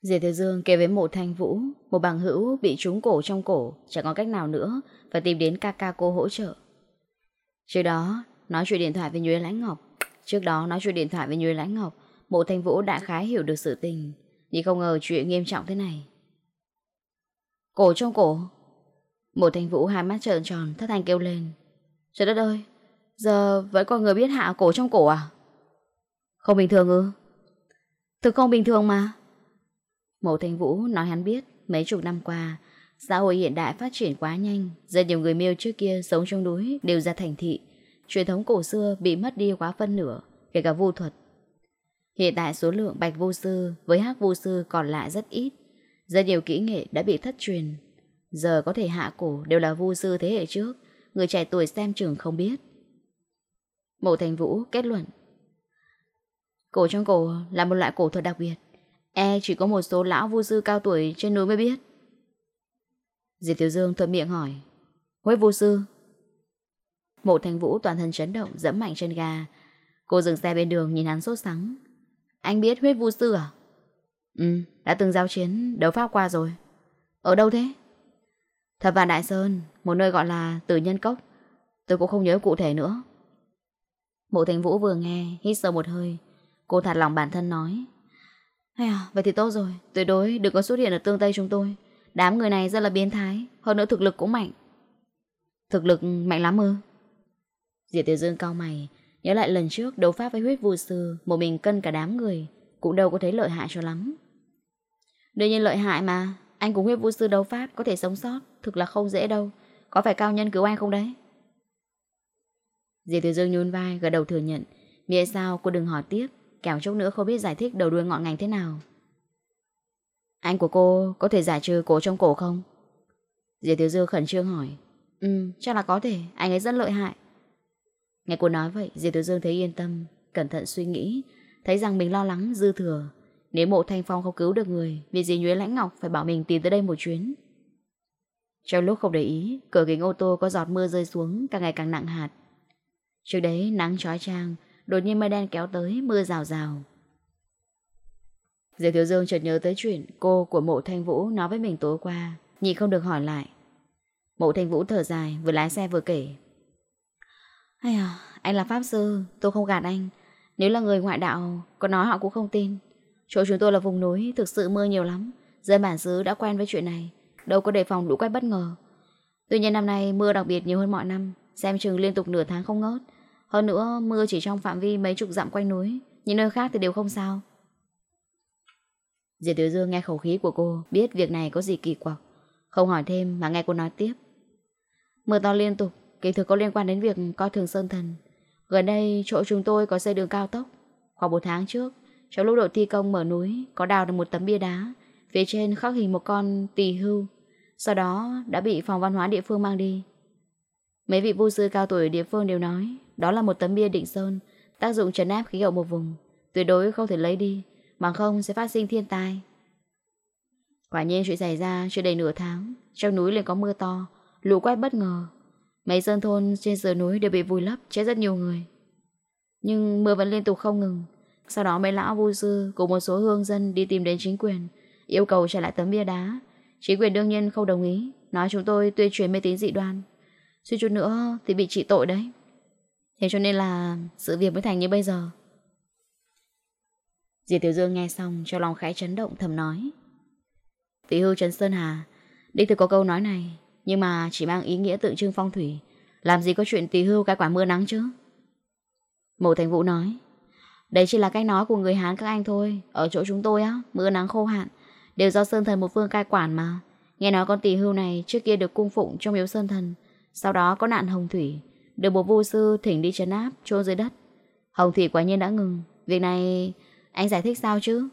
Diệp Tiêu Dương kể với mộ thanh vũ, Một bằng hữu bị trúng cổ trong cổ, Chẳng có cách nào nữa, Và tìm đến ca ca cô hỗ trợ. Trước đó, nói chuyện điện thoại với Nhuế Lãnh Ngọc. Trước đó, nói chuyện điện thoại với Nhuế Lãnh Ngọc, Mộ Thanh Vũ đã khá hiểu được sự tình. Nhưng không ngờ chuyện nghiêm trọng thế này. Cổ trong cổ. Một Thanh Vũ hai mắt trợn tròn, Thất thanh kêu lên. Trời đất ơi, Giờ vẫn còn người biết hạ cổ trong cổ à? Không bình thường ư? Thực không bình thường mà. Mộ Thanh Vũ nói hắn biết, Mấy chục năm qua, Xã hội hiện đại phát triển quá nhanh, Rất nhiều người miêu trước kia sống trong núi Đều ra thành thị. Truyền thống cổ xưa bị mất đi quá phân nửa, Kể cả vu thuật. Hiện tại số lượng bạch vô sư với hắc vô sư còn lại rất ít. Rất nhiều kỹ nghệ đã bị thất truyền. Giờ có thể hạ cổ đều là vu sư thế hệ trước, Người trẻ tuổi xem trường không biết. Mộ thành vũ kết luận, Cổ trong cổ là một loại cổ thuật đặc biệt. E chỉ có một số lão vu sư cao tuổi trên núi mới biết. Diệp Tiểu Dương thuận miệng hỏi, Huế vu sư? Mộ thành vũ toàn thân chấn động, Dẫm mạnh chân ga. Cô dừng xe bên đường nhìn hắn sốt sắng. Anh biết huyết vu sư à? Ừ đã từng giao chiến đấu pháp qua rồi. Ở đâu thế? Thập và Đại Sơn Một nơi gọi là Tử Nhân Cốc. Tôi cũng không nhớ cụ thể nữa. Mộ thành vũ vừa nghe Hít sâu một hơi. Cô thật lòng bản thân nói à, Vậy thì tốt rồi. Tuyệt đối đừng có xuất hiện ở tương Tây chúng tôi. Đám người này rất là biến thái Hơn nữa thực lực cũng mạnh. Thực lực mạnh lắm ư? Diệp Tiểu Dương cao mày Nhớ lại lần trước đấu pháp với huyết vù sư Một mình cân cả đám người Cũng đâu có thấy lợi hại cho lắm. Đương nhiên lợi hại mà. Anh cùng huyết vũ sư đấu pháp có thể sống sót Thực là không dễ đâu. Có phải cao nhân cứu anh không đấy? Diệp Tiểu Dương nhún vai gật đầu thừa nhận. Miễn sao cô đừng hỏi tiếp. Kẻo chốc nữa không biết giải thích đầu đuôi ngọn ngành thế nào. Anh của cô có thể giải trừ cổ trong cổ không? Diệp Tiểu dương khẩn trương hỏi. Ừ, chắc là có thể, anh ấy rất lợi hại. Nghe cô nói vậy Diệp Tiểu Dương thấy yên tâm Cẩn thận suy nghĩ Thấy rằng mình lo lắng dư thừa. Nếu mộ thanh phong không cứu được người Vì gì Nhuế Lãnh Ngọc phải bảo mình tìm tới đây một chuyến Trong lúc không để ý Cửa kính ô tô có giọt mưa rơi xuống Càng ngày càng nặng hạt Trước đấy nắng trói trang Đột nhiên mây đen kéo tới mưa rào rào Diệp Thiếu Dương chợt nhớ tới chuyện cô của mộ thanh vũ nói với mình tối qua, nhị không được hỏi lại. Mộ thanh vũ thở dài, vừa lái xe vừa kể. Hay à, anh là Pháp Sư, tôi không gạt anh. Nếu là người ngoại đạo, có nói họ cũng không tin. Chỗ chúng tôi là vùng núi, thực sự mưa nhiều lắm. Dân bản xứ đã quen với chuyện này, đâu có đề phòng lũ quét bất ngờ. Tuy nhiên năm nay mưa đặc biệt nhiều hơn mọi năm, xem chừng liên tục nửa tháng không ngớt. Hơn nữa, mưa chỉ trong phạm vi mấy chục dặm quanh núi, những nơi khác thì đều không sao. Diệp Tiểu Dương nghe khẩu khí của cô Biết việc này có gì kỳ quặc Không hỏi thêm mà nghe cô nói tiếp Mưa to liên tục Kỳ thực có liên quan đến việc coi thường Sơn Thần Gần đây chỗ chúng tôi có xây đường cao tốc Khoảng một tháng trước trong lúc đội thi công mở núi, Có đào được một tấm bia đá. Phía trên khắc hình một con tỳ hưu. Sau đó, đã bị phòng văn hóa địa phương mang đi. Mấy vị vu sư cao tuổi địa phương đều nói, Đó là một tấm bia định sơn, Tác dụng trấn áp khí hậu một vùng. Tuyệt đối không thể lấy đi Bằng không sẽ phát sinh thiên tai. Quả nhiên chuyện xảy ra chưa đầy nửa tháng. Trong núi liền có mưa to, Lũ quét bất ngờ. Mấy sơn thôn trên sườn núi đều bị vùi lấp Chết rất nhiều người. Nhưng mưa vẫn liên tục không ngừng. Sau đó mấy lão vô sư cùng một số hương dân đi tìm đến chính quyền, Yêu cầu trả lại tấm bia đá. Chính quyền đương nhiên không đồng ý, Nói chúng tôi tuyên truyền mê tín dị đoan. Suy chút nữa thì bị trị tội đấy. Thế cho nên là sự việc mới thành như bây giờ. Diệp Tiểu Dương nghe xong cho lòng khẽ chấn động, thầm nói. Tỷ hưu Trấn Sơn Hà, Đích thực có câu nói này, Nhưng mà chỉ mang ý nghĩa tượng trưng phong thủy. Làm gì có chuyện tỷ hưu cái quả mưa nắng chứ? Mộ Thành Vũ nói. Đấy chỉ là cách nói của người Hán các anh thôi. Ở chỗ chúng tôi á, Mưa nắng khô hạn, Đều do Sơn Thần một phương cai quản mà. Nghe nói con tỷ hưu này trước kia được cung phụng trong miếu Sơn Thần, Sau đó có nạn hồng thủy, Được một vô sư thỉnh đi chấn áp Trôn dưới đất. Hồng thủy quả nhiên đã ngừng. Việc này anh giải thích sao chứ?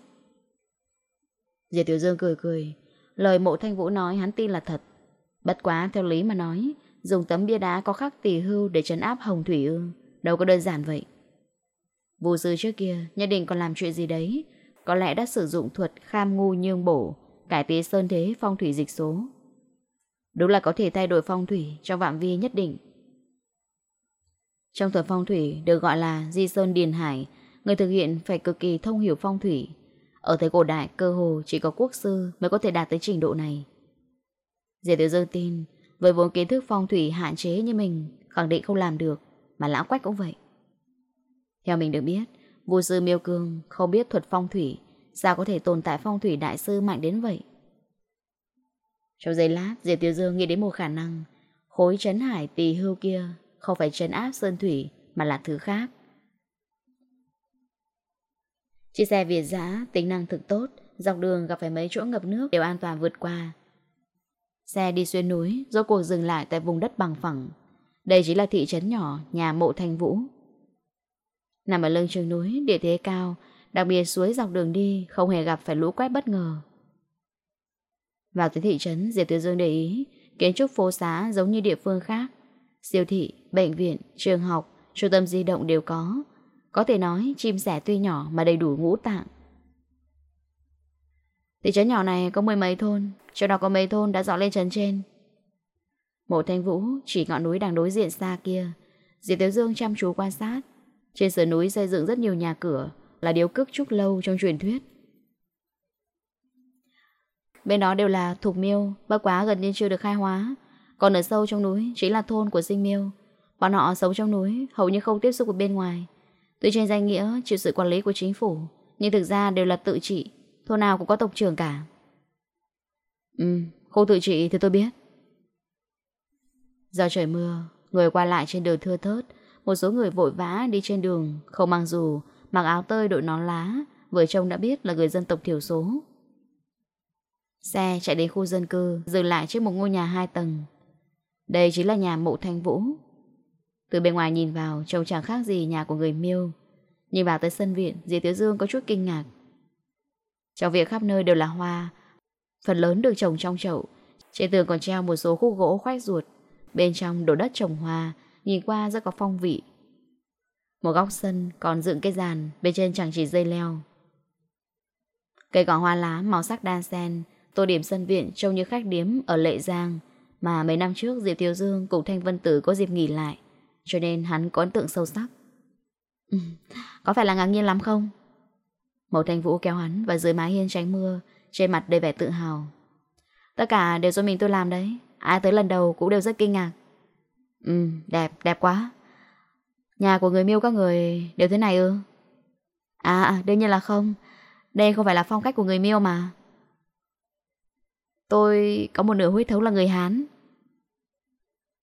Diệp Tiểu Dương cười cười. Lời mộ thanh vũ nói hắn tin là thật. Bất quá theo lý mà nói, Dùng tấm bia đá có khắc tỷ hưu Để trấn áp hồng thủy ư. Đâu có đơn giản vậy. Vô sư trước kia, nhất định còn làm chuyện gì đấy. Có lẽ đã sử dụng thuật kham ngu nhương bổ, Cải tế sơn thế phong thủy dịch số. Đúng là có thể thay đổi phong thủy Trong phạm vi nhất định. Trong thuật phong thủy Được gọi là di sơn điền hải, Người thực hiện phải cực kỳ thông hiểu phong thủy. Ở thời cổ đại, cơ hồ chỉ có quốc sư Mới có thể đạt tới trình độ này. Diệp Tiểu Dương tin, Với vốn kiến thức phong thủy hạn chế như mình, Khẳng định không làm được, Mà lão quách cũng vậy. Theo mình được biết, Vua sư Miêu Cương không biết thuật phong thủy. Sao có thể tồn tại phong thủy đại sư mạnh đến vậy? Trong giây lát, Diệp tiêu Dương nghĩ đến một khả năng. Khối trấn hải tỳ hưu kia Không phải trấn áp sơn thủy, Mà là thứ khác. Chiếc xe Việt giã tính năng thực tốt, Dọc đường gặp phải mấy chỗ ngập nước Đều an toàn vượt qua. Xe đi xuyên núi, Rốt cuộc dừng lại tại vùng đất bằng phẳng. Đây chỉ là thị trấn nhỏ, Nhà mộ thanh vũ. Nằm ở lưng trường núi Địa thế cao Đặc biệt suối dọc đường đi Không hề gặp phải lũ quét bất ngờ Vào tới thị trấn Diệp Tiểu Dương để ý Kiến trúc phố xá giống như địa phương khác Siêu thị, bệnh viện, trường học Trung tâm di động đều có có thể nói chim sẻ tuy nhỏ mà đầy đủ ngũ tạng. Thị trấn nhỏ này có mười mấy thôn, trong đó có mấy thôn đã dọn lên trấn trên. Mộ thanh vũ chỉ ngọn núi đang đối diện xa kia. Diệp Tiểu Dương chăm chú quan sát. Trên sườn núi xây dựng rất nhiều nhà cửa, là điều cức trúc lâu trong truyền thuyết. Bên đó đều là thục miêu, bất quá gần như chưa được khai hóa. Còn ở sâu trong núi chính là thôn của sinh miêu. Bọn họ sống trong núi, hầu như không tiếp xúc với bên ngoài. Tuy trên danh nghĩa chịu sự quản lý của chính phủ Nhưng thực ra đều là tự trị Thôn nào cũng có tộc trưởng cả Ừ, khu tự trị thì tôi biết Do trời mưa Người qua lại trên đường thưa thớt một số người vội vã đi trên đường Không mang dù, mặc áo tơi đội nón lá Vừa trông đã biết là người dân tộc thiểu số. Xe chạy đến khu dân cư Dừng lại trước một ngôi nhà hai tầng. Đây chính là nhà mộ thanh vũ. Từ bên ngoài nhìn vào Trông chẳng khác gì nhà của người miêu. Nhìn vào tới sân viện Diệp Tiểu Dương có chút kinh ngạc. Trong viện khắp nơi đều là hoa Phần lớn được trồng trong chậu. Trên tường còn treo một số khúc gỗ khoách ruột Bên trong đổ đất trồng hoa Nhìn qua rất có phong vị. Một góc sân còn dựng cây giàn Bên trên chẳng chỉ dây leo. Cây cỏ hoa lá màu sắc đan xen Tô điểm sân viện trông như khách điếm Ở Lệ Giang Mà mấy năm trước Diệp Tiêu Dương cùng Thanh Vân Tử có dịp nghỉ lại cho nên hắn có ấn tượng sâu sắc. Ừ, Có phải là ngạc nhiên lắm không? Mẫu thanh vũ kéo hắn Và dưới mái hiên tránh mưa Trên mặt đầy vẻ tự hào. Tất cả đều do mình tôi làm đấy. Ai tới lần đầu cũng đều rất kinh ngạc. Ừ đẹp đẹp quá Nhà của người miêu các người đều thế này ư À, à đương nhiên là không Đây không phải là phong cách của người miêu mà Tôi có một nửa huyết thống là người Hán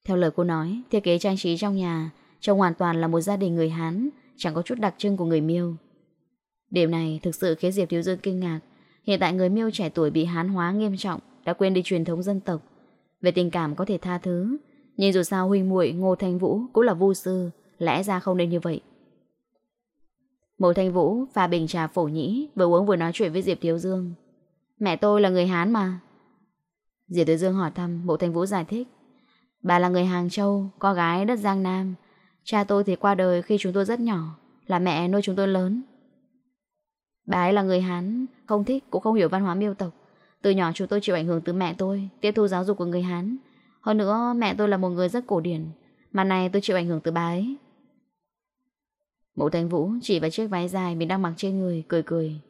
theo lời cô nói, thiết kế trang trí trong nhà trông hoàn toàn là một gia đình người Hán, chẳng có chút đặc trưng của người Miêu. Điểm này thực sự khiến Diệp Thiếu Dương kinh ngạc. Hiện tại người Miêu trẻ tuổi bị Hán hóa nghiêm trọng, đã quên đi truyền thống dân tộc. Về tình cảm có thể tha thứ, nhưng dù sao huynh muội Ngô Thanh Vũ cũng là vu sư, lẽ ra không nên như vậy. Mộ Thanh Vũ pha bình trà phổ nhĩ, vừa uống vừa nói chuyện với Diệp Thiếu Dương. Mẹ tôi là người Hán mà. Diệp Thiếu Dương hỏi thăm, Mộ Thanh Vũ giải thích. Bà là người Hàng Châu, con gái đất Giang Nam. Cha tôi thì qua đời khi chúng tôi rất nhỏ, là mẹ nuôi chúng tôi lớn. Bà ấy là người Hán, không thích cũng không hiểu văn hóa miêu tộc. Từ nhỏ chúng tôi chịu ảnh hưởng từ mẹ tôi, tiếp thu giáo dục của người Hán. Hơn nữa mẹ tôi là một người rất cổ điển, mà này tôi chịu ảnh hưởng từ bà ấy. Mộ Thanh Vũ chỉ vào chiếc váy dài mình đang mặc trên người, cười cười.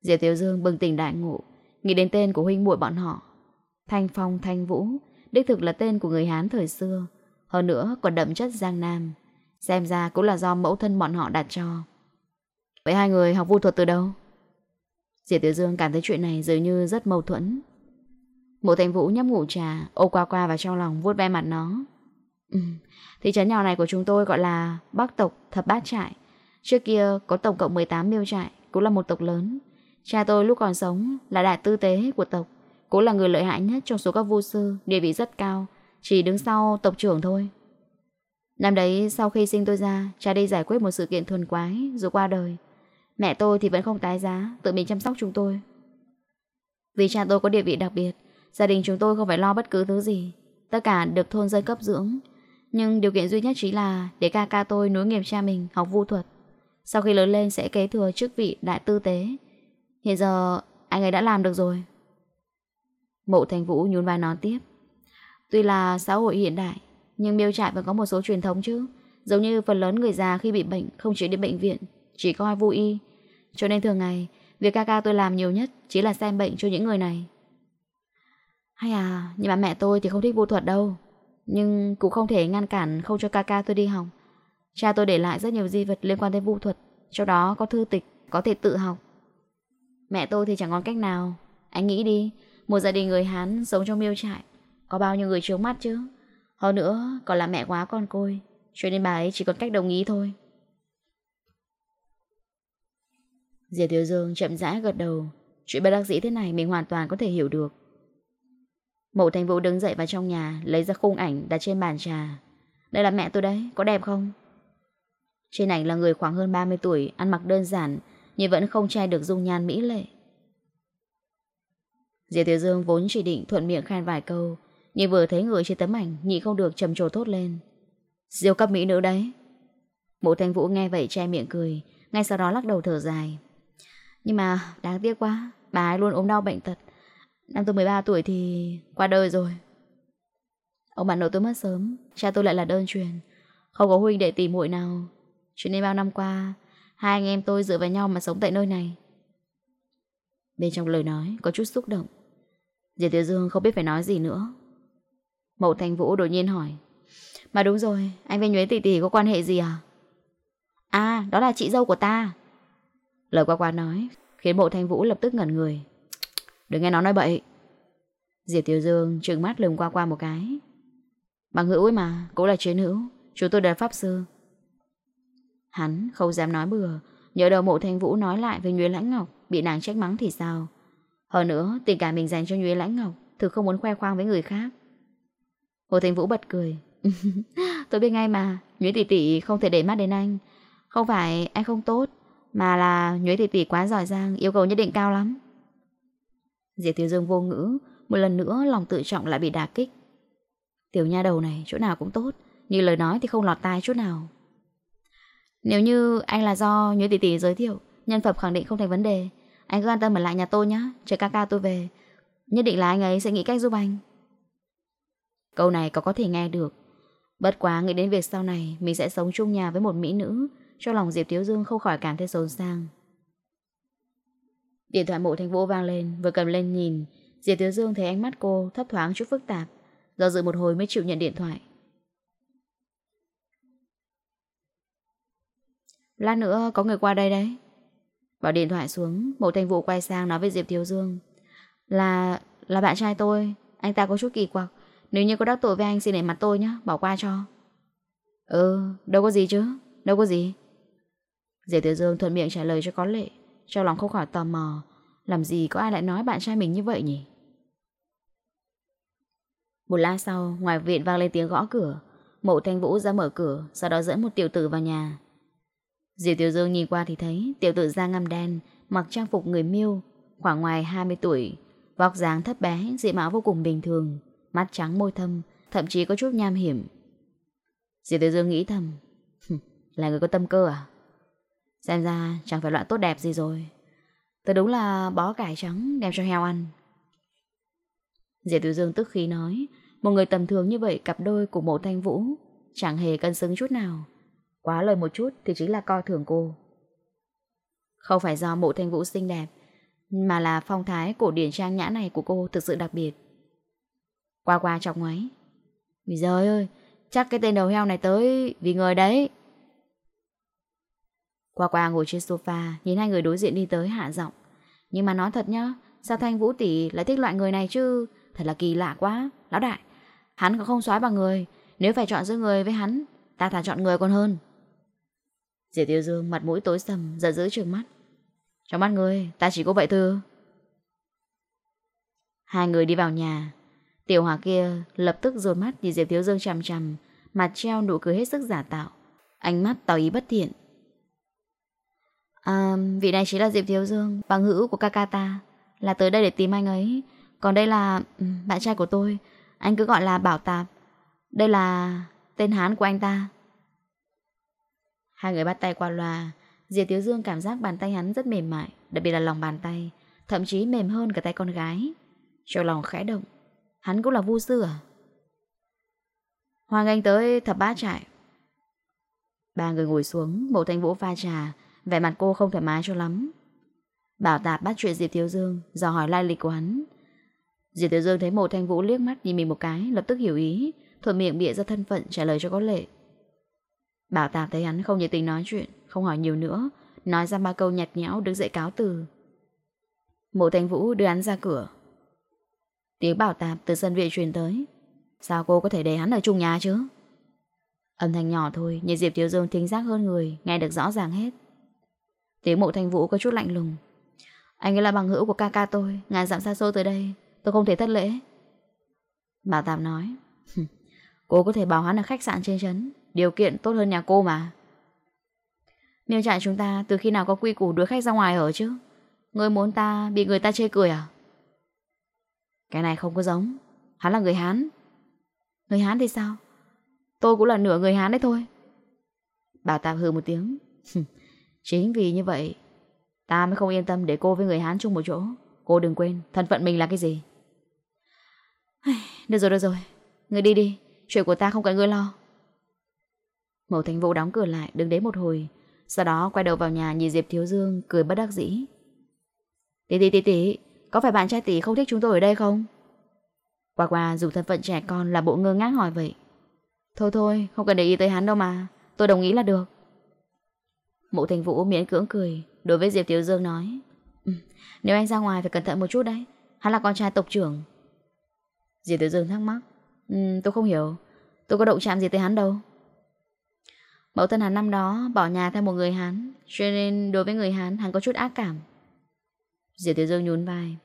Diệp Tiểu Dương bừng tỉnh đại ngộ, nghĩ đến tên của huynh muội bọn họ. Thanh Phong Thanh Vũ, đích thực là tên của người Hán thời xưa, hơn nữa còn đậm chất Giang Nam. Xem ra cũng là do mẫu thân bọn họ đặt cho. Vậy hai người học vu thuật từ đâu? Diệp Tiểu Dương cảm thấy chuyện này dường như rất mâu thuẫn. Mộ Thanh Vũ nhấp ngủ trà, ô qua qua vào trong lòng vuốt ve mặt nó. Ừ, thị trấn nhỏ này của chúng tôi gọi là Bắc tộc Thập Bát Trại. Trước kia có tổng cộng 18 miêu trại, cũng là một tộc lớn. Cha tôi lúc còn sống là đại tư tế của tộc, cũng là người lợi hại nhất trong số các vu sư, địa vị rất cao, chỉ đứng sau tộc trưởng thôi. Năm đấy sau khi sinh tôi ra, cha đi giải quyết một sự kiện thuần quái rồi qua đời. Mẹ tôi thì vẫn không tái giá, tự mình chăm sóc chúng tôi. Vì cha tôi có địa vị đặc biệt, gia đình chúng tôi không phải lo bất cứ thứ gì. Tất cả được thôn dân cấp dưỡng, nhưng điều kiện duy nhất chính là để ca ca tôi nối nghiệp cha mình học vu thuật. Sau khi lớn lên sẽ kế thừa chức vị đại tư tế. Hiện giờ anh ấy đã làm được rồi. Mộ thành vũ nhún vai nói tiếp. Tuy là xã hội hiện đại, nhưng miêu trại vẫn có một số truyền thống chứ. Giống như phần lớn người già khi bị bệnh không chỉ đi bệnh viện, chỉ coi vui y. Cho nên thường ngày, việc ca ca tôi làm nhiều nhất chỉ là xem bệnh cho những người này. Hay à, nhưng mà mẹ tôi thì không thích vô thuật đâu. Nhưng cũng không thể ngăn cản không cho ca ca tôi đi học. Cha tôi để lại rất nhiều di vật liên quan đến vũ thuật Trong đó có thư tịch Có thể tự học. Mẹ tôi thì chẳng còn cách nào. Anh nghĩ đi Một gia đình người Hán sống trong miêu trại Có bao nhiêu người trướng mắt chứ? Hơn nữa còn là mẹ quá con côi Cho nên bà ấy chỉ còn cách đồng ý thôi. Diệp Tiểu Dương chậm rãi gật đầu. Chuyện bất đắc dĩ thế này mình hoàn toàn có thể hiểu được. Mộ thành vũ đứng dậy vào trong nhà Lấy ra khung ảnh đặt trên bàn trà. Đây là mẹ tôi đấy, có đẹp không? Trên ảnh là người khoảng hơn 30 tuổi Ăn mặc đơn giản Nhưng vẫn không che được dung nhan mỹ lệ. Diệp Tiểu Dương vốn chỉ định thuận miệng khen vài câu Nhưng vừa thấy người trên tấm ảnh Nhị không được trầm trồ thốt lên. Diêu cấp mỹ nữ đấy. Mộ thành vũ nghe vậy che miệng cười Ngay sau đó lắc đầu thở dài. Nhưng mà đáng tiếc quá Bà ấy luôn ốm đau bệnh tật. Năm tôi 13 tuổi thì qua đời rồi. Ông bà nội tôi mất sớm, Cha tôi lại là đơn truyền. Không có huynh đệ tìm muội nào. Cho nên bao năm qua, Hai anh em tôi dựa vào nhau mà sống tại nơi này. Bên trong lời nói có chút xúc động. Diệp Tiểu Dương không biết phải nói gì nữa. Mậu Thành Vũ đột nhiên hỏi, Mà đúng rồi, Anh với Nhuế Tỷ Tỷ có quan hệ gì à? À đó là chị dâu của ta. Lời qua qua nói Khiến Mậu Thành Vũ lập tức ngẩn người. Đừng nghe nó nói bậy. Diệp Tiểu Dương trừng mắt lườm qua qua một cái. Bằng hữu ấy mà, Cũng là chiến hữu Chúng tôi là pháp sư. Hắn không dám nói bừa, Nhớ đầu mộ thanh vũ nói lại với Nguyễn Lãnh Ngọc, Bị nàng trách mắng thì sao? Hơn nữa, tình cảm mình dành cho Nguyễn Lãnh Ngọc, Thực không muốn khoe khoang với người khác. Hồ Thanh Vũ bật cười. Tôi biết ngay mà Nguyễn tỷ tỷ không thể để mắt đến anh. Không phải anh không tốt, Mà là Nguyễn tỷ tỷ quá giỏi giang, Yêu cầu nhất định cao lắm. Diệp Tiểu Dương vô ngữ, Một lần nữa lòng tự trọng lại bị đả kích. Tiểu nha đầu này chỗ nào cũng tốt, Như lời nói thì không lọt tai chút nào. Nếu như anh là do Nhuế tỷ tỷ giới thiệu, Nhân phẩm khẳng định không thành vấn đề. Anh cứ an tâm ở lại nhà tôi nhé Chờ ca ca tôi về. Nhất định là anh ấy sẽ nghĩ cách giúp anh. Câu này có có thể nghe được. Bất quá nghĩ đến việc sau này Mình sẽ sống chung nhà với một mỹ nữ Cho lòng Diệp Tiếu Dương không khỏi cảm thấy xôn sang Điện thoại mộ thành vũ vang lên, Vừa cầm lên nhìn. Diệp Tiếu Dương thấy ánh mắt cô thấp thoáng chút phức tạp, Do dự một hồi mới chịu nhận điện thoại. Lát nữa có người qua đây đấy. Bỏ điện thoại xuống, Mộ thành vũ quay sang nói với Diệp Thiếu Dương. Là... là bạn trai tôi, Anh ta có chút kỳ quặc. Nếu như có đắc tội với anh xin để mặt tôi nhé Bỏ qua cho. Ừ đâu có gì chứ, Đâu có gì. Diệp Thiếu Dương thuận miệng trả lời cho có lệ. Trong lòng không khỏi tò mò Làm gì có ai lại nói bạn trai mình như vậy nhỉ Một lát sau Ngoài viện vang lên tiếng gõ cửa Mộ thanh vũ ra mở cửa Sau đó dẫn một tiểu tử vào nhà Diệp Tiểu Dương nhìn qua thì thấy Tiểu tử da ngăm đen Mặc trang phục người miêu Khoảng ngoài 20 tuổi Vóc dáng thấp bé Diện mạo vô cùng bình thường Mắt trắng môi thâm thậm chí có chút nham hiểm. Diệp tiểu Dương nghĩ thầm, là người có tâm cơ à? Xem ra chẳng phải loại tốt đẹp gì rồi. Tôi đúng là bó cải trắng đem cho heo ăn. Diệp Tử Dương tức khí nói, một người tầm thường như vậy cặp đôi của mộ thanh vũ chẳng hề cân xứng chút nào. Quá lời một chút thì chính là coi thường cô. Không phải do mộ thanh vũ xinh đẹp, mà là phong thái cổ điển trang nhã này của cô thực sự đặc biệt. Qua qua chọc ngoáy. Vì giời ơi, chắc cái tên đầu heo này tới vì người đấy. Qua qua ngồi trên sofa, nhìn hai người đối diện đi tới hạ giọng. Nhưng mà nói thật nhá, sao Thanh Vũ tỷ lại thích loại người này chứ? Thật là kỳ lạ quá. Lão đại, hắn còn không xoái bằng người. Nếu phải chọn giữa người với hắn, ta thà chọn người còn hơn. Diệp Tiêu Dương mặt mũi tối sầm, giận dữ trừng mắt. Trong mắt người, ta chỉ có vậy thôi. Hai người đi vào nhà. Tiểu hòa kia lập tức rồi mắt nhìn Diệp Thiếu Dương chằm chằm, mặt treo nụ cười hết sức giả tạo. Ánh mắt tỏ ý bất thiện. À, vị này chính là Diệp Thiếu Dương, bằng hữu của Kakata. Là tới đây để tìm anh ấy. Còn đây là bạn trai của tôi. Anh cứ gọi là Bảo Tạp. Đây là tên Hán của anh ta. Hai người bắt tay qua loa. Diệp Thiếu Dương cảm giác bàn tay hắn rất mềm mại, đặc biệt là lòng bàn tay, thậm chí mềm hơn cả tay con gái. Trong lòng khẽ động. Hắn cũng là vu sư à? Hoàng Anh tới thập bát trại. Ba người ngồi xuống, bầu thanh vũ pha trà, vẻ mặt cô không thoải mái cho lắm. Bảo tạp bắt chuyện Diệp Thiếu Dương, dò hỏi lai lịch của hắn. Diệp Thiếu Dương thấy mộ thanh vũ liếc mắt nhìn mình một cái, lập tức hiểu ý, thuận miệng bịa ra thân phận trả lời cho có lệ. Bảo tạp thấy hắn không nhiệt tình nói chuyện, không hỏi nhiều nữa, nói ra ba câu nhạt nhẽo đứng dậy cáo từ. Mộ thanh vũ đưa hắn ra cửa. Tiếng bảo tạp từ sân viện truyền tới. Sao cô có thể để hắn ở chung nhà chứ? Âm thanh nhỏ thôi, nhưng Diệp Thiếu Dương thính giác hơn người, nghe được rõ ràng hết. Tiếng mộ thanh vũ có chút lạnh lùng. Anh ấy là bằng hữu của ca ca tôi, ngàn dặm xa xôi tới đây, tôi không thể thất lễ. Bảo tạp nói, cô có thể bảo hắn ở khách sạn trên trấn, điều kiện tốt hơn nhà cô mà. Miêu trại chúng ta từ khi nào có quy củ đuổi khách ra ngoài ở chứ? Người muốn ta bị người ta chê cười à? Cái này không có giống Hắn là người Hán Người Hán thì sao Tôi cũng là nửa người Hán đấy thôi Bảo Tạp hừ một tiếng Chính vì như vậy Ta mới không yên tâm để cô với người Hán chung một chỗ Cô đừng quên thân phận mình là cái gì Được rồi được rồi Người đi đi Chuyện của ta không cần người lo Mẫu thành vũ đóng cửa lại đứng đấy một hồi Sau đó quay đầu vào nhà nhìn Diệp Thiếu Dương Cười bất đắc dĩ Tí tí tí tí có phải bạn trai tỷ không thích chúng tôi ở đây không? Qua qua dù thân phận trẻ con là bộ ngơ ngác hỏi vậy. Thôi thôi, không cần để ý tới hắn đâu mà. Tôi đồng ý là được. Mộ thành vũ miễn cưỡng cười, đối với Diệp Tiểu Dương nói. Ừ, nếu anh ra ngoài phải cẩn thận một chút đấy. Hắn là con trai tộc trưởng. Diệp Tiểu Dương thắc mắc. Ừ, tôi không hiểu. Tôi có động chạm gì tới hắn đâu. Mẫu thân hắn năm đó bỏ nhà theo một người Hán Cho nên đối với người Hán hắn có chút ác cảm Diệp Tiểu Dương nhún vai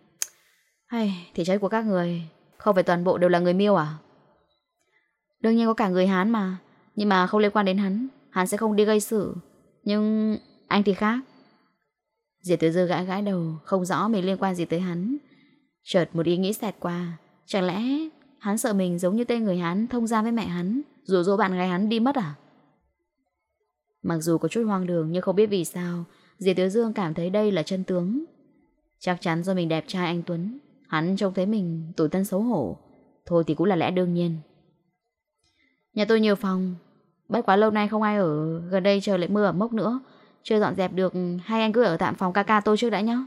hay, Thị trấn của các người Không phải toàn bộ đều là người miêu à Đương nhiên có cả người Hán mà Nhưng mà không liên quan đến hắn Hắn sẽ không đi gây sự nhưng anh thì khác. Diệp Tử Dương gãi gãi đầu, Không rõ mình liên quan gì tới hắn. Chợt một ý nghĩ xẹt qua, Chẳng lẽ hắn sợ mình giống như tên người hắn Thông ra với mẹ hắn, Rủ rỗ bạn gái hắn đi mất à? Mặc dù có chút hoang đường Nhưng không biết vì sao, Diệp Tử Dương cảm thấy đây là chân tướng. Chắc chắn do mình đẹp trai anh Tuấn, Hắn trông thấy mình tủi thân xấu hổ, Thôi thì cũng là lẽ đương nhiên. Nhà tôi nhiều phòng Bất quá lâu nay không ai ở, Gần đây trời lại mưa ở mốc nữa. Chưa dọn dẹp được, Hai anh cứ ở tạm phòng ca ca tôi trước đã nhé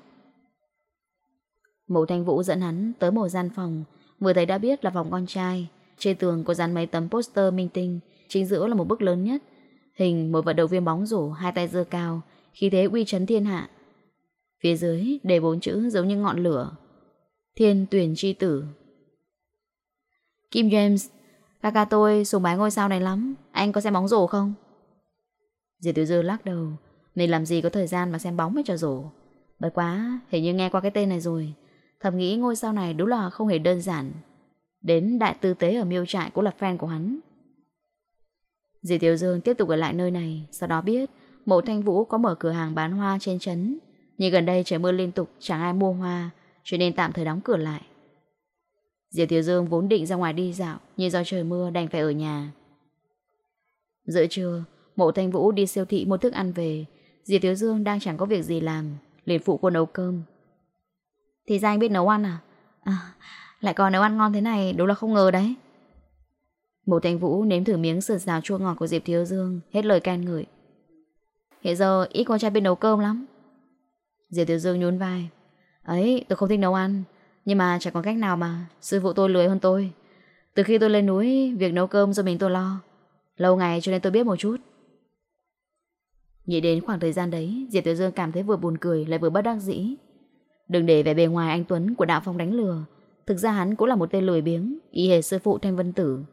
Mộ thanh vũ dẫn hắn tới một gian phòng, Vừa thấy đã biết là phòng con trai. Trên tường có dán mấy tấm poster minh tinh, Chính giữa là một bức lớn nhất. Hình một vận động viên bóng rổ, Hai tay dơ cao Khi thế uy chấn thiên hạ. Phía dưới để bốn chữ giống như ngọn lửa. Thiên tuyển chi tử. Kim James Ca ca tôi sùng bái ngôi sao này lắm. Anh có xem bóng rổ không? Diệp Tiểu Dư lắc đầu. Mình làm gì có thời gian mà xem bóng mới cho rổ? Bởi quá, Hình như nghe qua cái tên này rồi. Thầm nghĩ ngôi sao này đúng là không hề đơn giản. Đến đại tư tế ở miêu trại cũng là fan của hắn. Diệp Tiểu Dương tiếp tục ở lại nơi này, Sau đó biết Mộ Thanh Vũ có mở cửa hàng bán hoa trên trấn. Nhưng gần đây trời mưa liên tục, Chẳng ai mua hoa, Cho nên tạm thời đóng cửa lại. Diệp Thiếu Dương vốn định ra ngoài đi dạo, Nhưng do trời mưa đành phải ở nhà. Giữa trưa, Mộ Thanh Vũ đi siêu thị mua thức ăn về. Diệp Thiếu Dương đang chẳng có việc gì làm, liền phụ cô nấu cơm. Thì ra anh biết nấu ăn à? à Lại còn nấu ăn ngon thế này, Đúng là không ngờ đấy. Mộ Thanh Vũ nếm thử miếng sườn xào chua ngọt của Diệp Thiếu Dương, Hết lời can ngợi. Hiện giờ ít con trai biết nấu cơm lắm. Diệp Thiếu Dương nhún vai. Ấy, tôi không thích nấu ăn. Nhưng mà chẳng còn cách nào mà, Sư phụ tôi lười hơn tôi. Từ khi tôi lên núi, Việc nấu cơm do mình tôi lo. Lâu ngày cho nên tôi biết một chút. Nghĩ đến khoảng thời gian đấy, Diệp Tiểu Dương cảm thấy vừa buồn cười lại vừa bất đắc dĩ. Đừng để vẻ bề ngoài anh Tuấn Của đạo phong đánh lừa. Thực ra hắn cũng là một tên lười biếng, Y hề sư phụ Thanh Vân Tử.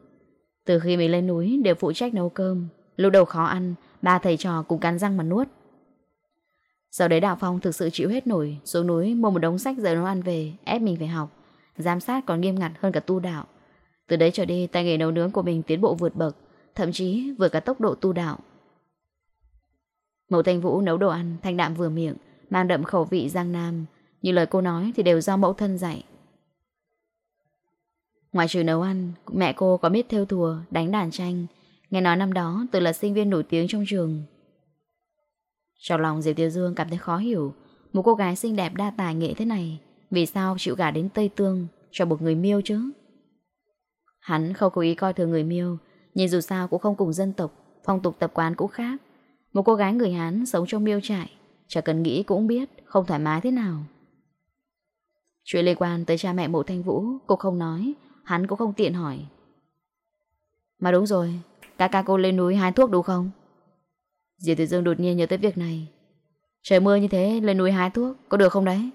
Từ khi mình lên núi đều phụ trách nấu cơm, Lúc đầu khó ăn, Ba thầy trò cùng cắn răng mà nuốt. Sau đấy Đạo Phong thực sự chịu hết nổi, Xuống núi mua một đống sách giờ nấu ăn về, Ép mình phải học. Giám sát còn nghiêm ngặt hơn cả tu đạo. Từ đấy trở đi, tay nghề nấu nướng của mình tiến bộ vượt bậc, Thậm chí vượt cả tốc độ tu đạo. Mẫu Thanh Vũ nấu đồ ăn, thanh đạm vừa miệng, Mang đậm khẩu vị Giang Nam. Như lời cô nói thì đều do mẫu thân dạy. Ngoài trừ nấu ăn, Mẹ cô có biết theo thùa, Đánh đàn tranh. Nghe nói năm đó từ là sinh viên nổi tiếng trong trường. Trong lòng Diệp Tiêu Dương cảm thấy khó hiểu. Một cô gái xinh đẹp đa tài nghệ thế này, Vì sao chịu gả đến Tây Tương Cho một người miêu chứ? Hắn không cố ý coi thường người miêu, Nhưng dù sao cũng không cùng dân tộc, Phong tục tập quán cũng khác. Một cô gái người Hán sống trong miêu trại, Chả cần nghĩ cũng biết Không thoải mái thế nào. Chuyện liên quan tới cha mẹ mộ thanh vũ, Cô không nói, Hắn cũng không tiện hỏi. Mà đúng rồi, Ca ca cô lên núi hái thuốc đúng không? Diệp Tử Dương đột nhiên nhớ tới việc này. Trời mưa như thế, lên núi hái thuốc, Có được không đấy?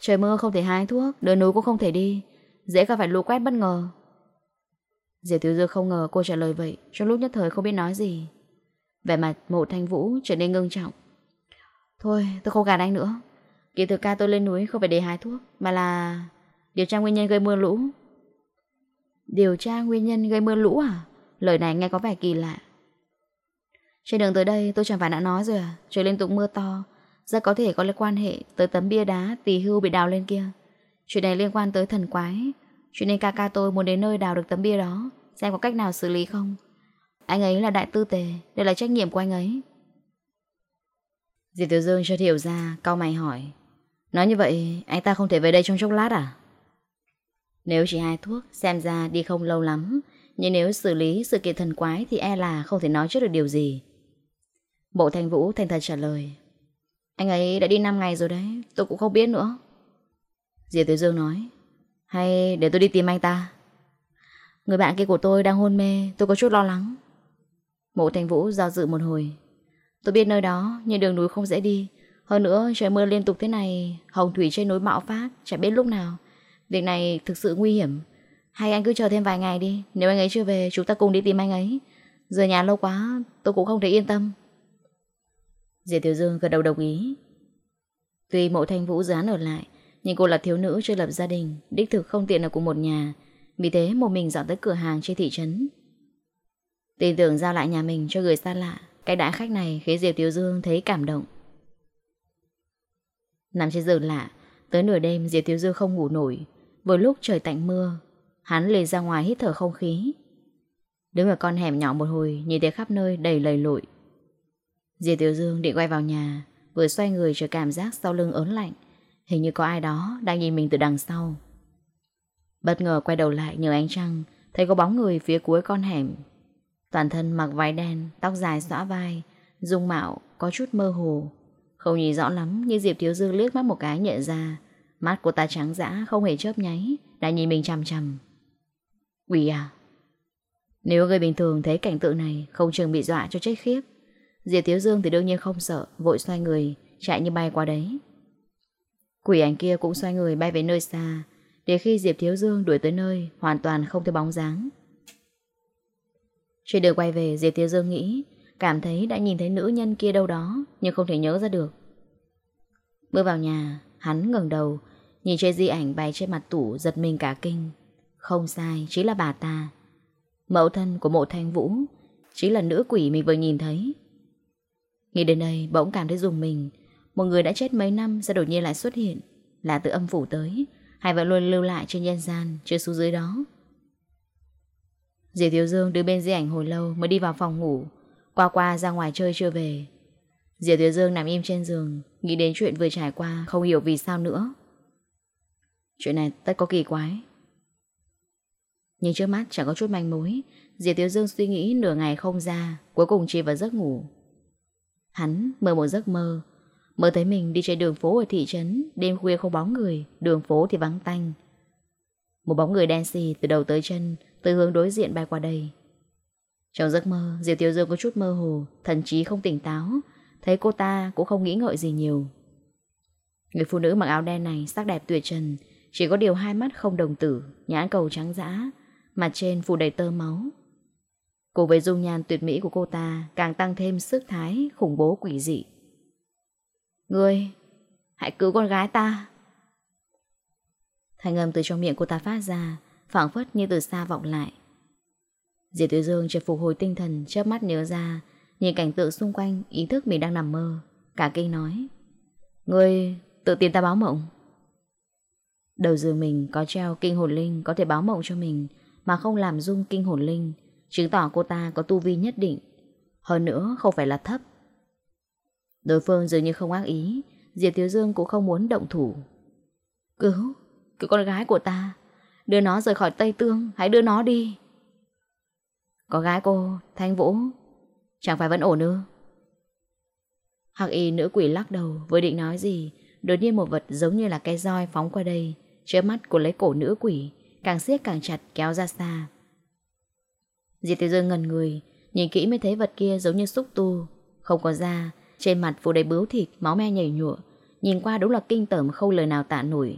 Trời mưa không thể hái thuốc Đường núi cũng không thể đi. Dễ gặp phải lũ quét bất ngờ. Diệp Tử Dương không ngờ cô trả lời vậy, Trong lúc nhất thời không biết nói gì. Vẻ mặt mộ thanh vũ trở nên ngưng trọng. Thôi, tôi không gạt anh nữa. Kỳ thực ca tôi lên núi không phải để hái thuốc, Mà là điều tra nguyên nhân gây mưa lũ. Điều tra nguyên nhân gây mưa lũ à? Lời này nghe có vẻ kỳ lạ. Trên đường tới đây, tôi chẳng phải đã nói rồi à? Trời liên tục mưa to. Rất có thể có liên quan hệ tới tấm bia đá Tỳ hưu bị đào lên kia. Chuyện này liên quan tới thần quái. Chuyện nên ca ca tôi muốn đến nơi đào được tấm bia đó, Xem có cách nào xử lý không. Anh ấy là đại tư tề, Đây là trách nhiệm của anh ấy. Diệp Tiểu Dương chưa hiểu ra Cao mày hỏi. Nói như vậy, anh ta không thể về đây trong chốc lát à? Nếu chỉ hai thuốc, Xem ra đi không lâu lắm. Nhưng nếu xử lý sự kiện thần quái Thì e là không thể nói trước được điều gì. Bộ Thanh Vũ thành thật trả lời. Anh ấy đã đi 5 ngày rồi đấy, Tôi cũng không biết nữa. Diệp Tiểu Dương nói, Hay để tôi đi tìm anh ta. Người bạn kia của tôi đang hôn mê, Tôi có chút lo lắng. Mộ Thành Vũ do dự một hồi. Tôi biết nơi đó, nhưng đường núi không dễ đi. Hơn nữa, trời mưa liên tục thế này, Hồng thủy trên núi bão phát Chẳng biết lúc nào. Việc này thực sự nguy hiểm. Hay anh cứ chờ thêm vài ngày đi, Nếu anh ấy chưa về, chúng ta cùng đi tìm anh ấy. Giờ nhà lâu quá, tôi cũng không thể yên tâm. Diệp Tiểu Dương gật đầu đồng ý. Tuy mộ thanh vũ dán ở lại, Nhưng cô là thiếu nữ chưa lập gia đình, Đích thực không tiện ở cùng một nhà. Vì thế một mình dọn tới cửa hàng trên thị trấn. Tin tưởng giao lại nhà mình cho người xa lạ, Cái đãi khách này khiến Diệp Tiểu Dương thấy cảm động. Nằm trên giường lạ, Tới nửa đêm Diệp Tiểu Dương không ngủ nổi. Vừa lúc trời tạnh mưa, Hắn lề ra ngoài hít thở không khí. Đứng ở con hẻm nhỏ một hồi, Nhìn thấy khắp nơi đầy lầy lội. Diệp Tiểu Dương định quay vào nhà Vừa xoay người cho cảm giác sau lưng ớn lạnh Hình như có ai đó đang nhìn mình từ đằng sau Bất ngờ quay đầu lại nhờ ánh trăng Thấy có bóng người phía cuối con hẻm Toàn thân mặc váy đen, tóc dài xõa vai, dung mạo có chút mơ hồ. Không nhìn rõ lắm nhưng Diệp Thiếu Dương liếc mắt một cái nhận ra. Mắt của ta trắng dã không hề chớp nháy, đã nhìn mình chằm chằm. Quỷ à? Nếu người bình thường thấy cảnh tượng này không chừng bị dọa cho chết khiếp. Diệp Thiếu Dương thì đương nhiên không sợ, vội xoay người, chạy như bay qua đấy. Quỷ ảnh kia cũng xoay người bay về nơi xa, để khi Diệp Thiếu Dương đuổi tới nơi, hoàn toàn không thấy bóng dáng. Trên đường quay về Diệp Thiếu Dương nghĩ Cảm thấy đã nhìn thấy nữ nhân kia đâu đó Nhưng không thể nhớ ra được Bước vào nhà Hắn ngẩng đầu Nhìn trên di ảnh bày trên mặt tủ giật mình cả kinh Không sai Chính là bà ta Mẫu thân của mộ thanh vũ Chính là nữ quỷ mình vừa nhìn thấy Nghĩ đến đây, bỗng cảm thấy dùng mình. Một người đã chết mấy năm Sẽ đột nhiên lại xuất hiện? Là từ âm phủ tới. Hay vẫn luôn lưu lại trên nhân gian, Chưa xuống dưới đó. Diệp Thiếu Dương đứng bên di ảnh hồi lâu Mới đi vào phòng ngủ. Qua qua, ra ngoài chơi chưa về. Diệp Thiếu Dương nằm im trên giường, Nghĩ đến chuyện vừa trải qua, Không hiểu vì sao nữa. Chuyện này tất có kỳ quái. Nhưng trước mắt chẳng có chút manh mối. Diệp Thiếu Dương suy nghĩ nửa ngày không ra, Cuối cùng chỉ vào giấc ngủ. Hắn mơ một giấc mơ. Mơ thấy mình đi trên đường phố ở thị trấn, Đêm khuya không bóng người, Đường phố thì vắng tanh. Một bóng người đen xì từ đầu tới chân Từ hướng đối diện bay qua đây. Trong giấc mơ, Diệp Tiểu Dương có chút mơ hồ, Thần trí không tỉnh táo, Thấy cô ta cũng không nghĩ ngợi gì nhiều. Người phụ nữ mặc áo đen này sắc đẹp tuyệt trần, Chỉ có điều hai mắt không đồng tử, Nhãn cầu trắng dã, Mặt trên phủ đầy tơ máu. Cùng với dung nhan tuyệt mỹ của cô ta Càng tăng thêm sức thái khủng bố quỷ dị. Ngươi, Hãy cứu con gái ta. Thanh âm từ trong miệng cô ta phát ra, phảng phất như từ xa vọng lại. Diệp tuyết Dương chợt phục hồi tinh thần, chớp mắt nhớ ra, Nhìn cảnh tượng xung quanh, Ý thức mình đang nằm mơ, Cả kinh nói, Ngươi, tự tìm ta báo mộng. Đầu giường mình có treo kinh hồn linh Có thể báo mộng cho mình, Mà không làm rung kinh hồn linh Chứng tỏ cô ta có tu vi nhất định. Hơn nữa, không phải là thấp. Đối phương dường như không ác ý. Diệp Thiếu Dương cũng không muốn động thủ. Cứu Cứu con gái của ta. Đưa nó rời khỏi Tây Tương, Hãy đưa nó đi. Có gái cô, Thanh Vũ, Chẳng phải vẫn ổn ư? Hạc y nữ quỷ lắc đầu, Vừa định nói gì, Đột nhiên một vật giống như là cái roi phóng qua đây Trước mắt của lấy cổ nữ quỷ, Càng siết càng chặt kéo ra xa. Diệp Tiểu Dương ngần người, Nhìn kỹ mới thấy vật kia giống như xúc tu. Không có da, Trên mặt phủ đầy bướu thịt, Máu me nhảy nhụa, Nhìn qua đúng là kinh tởm không lời nào tạ nổi.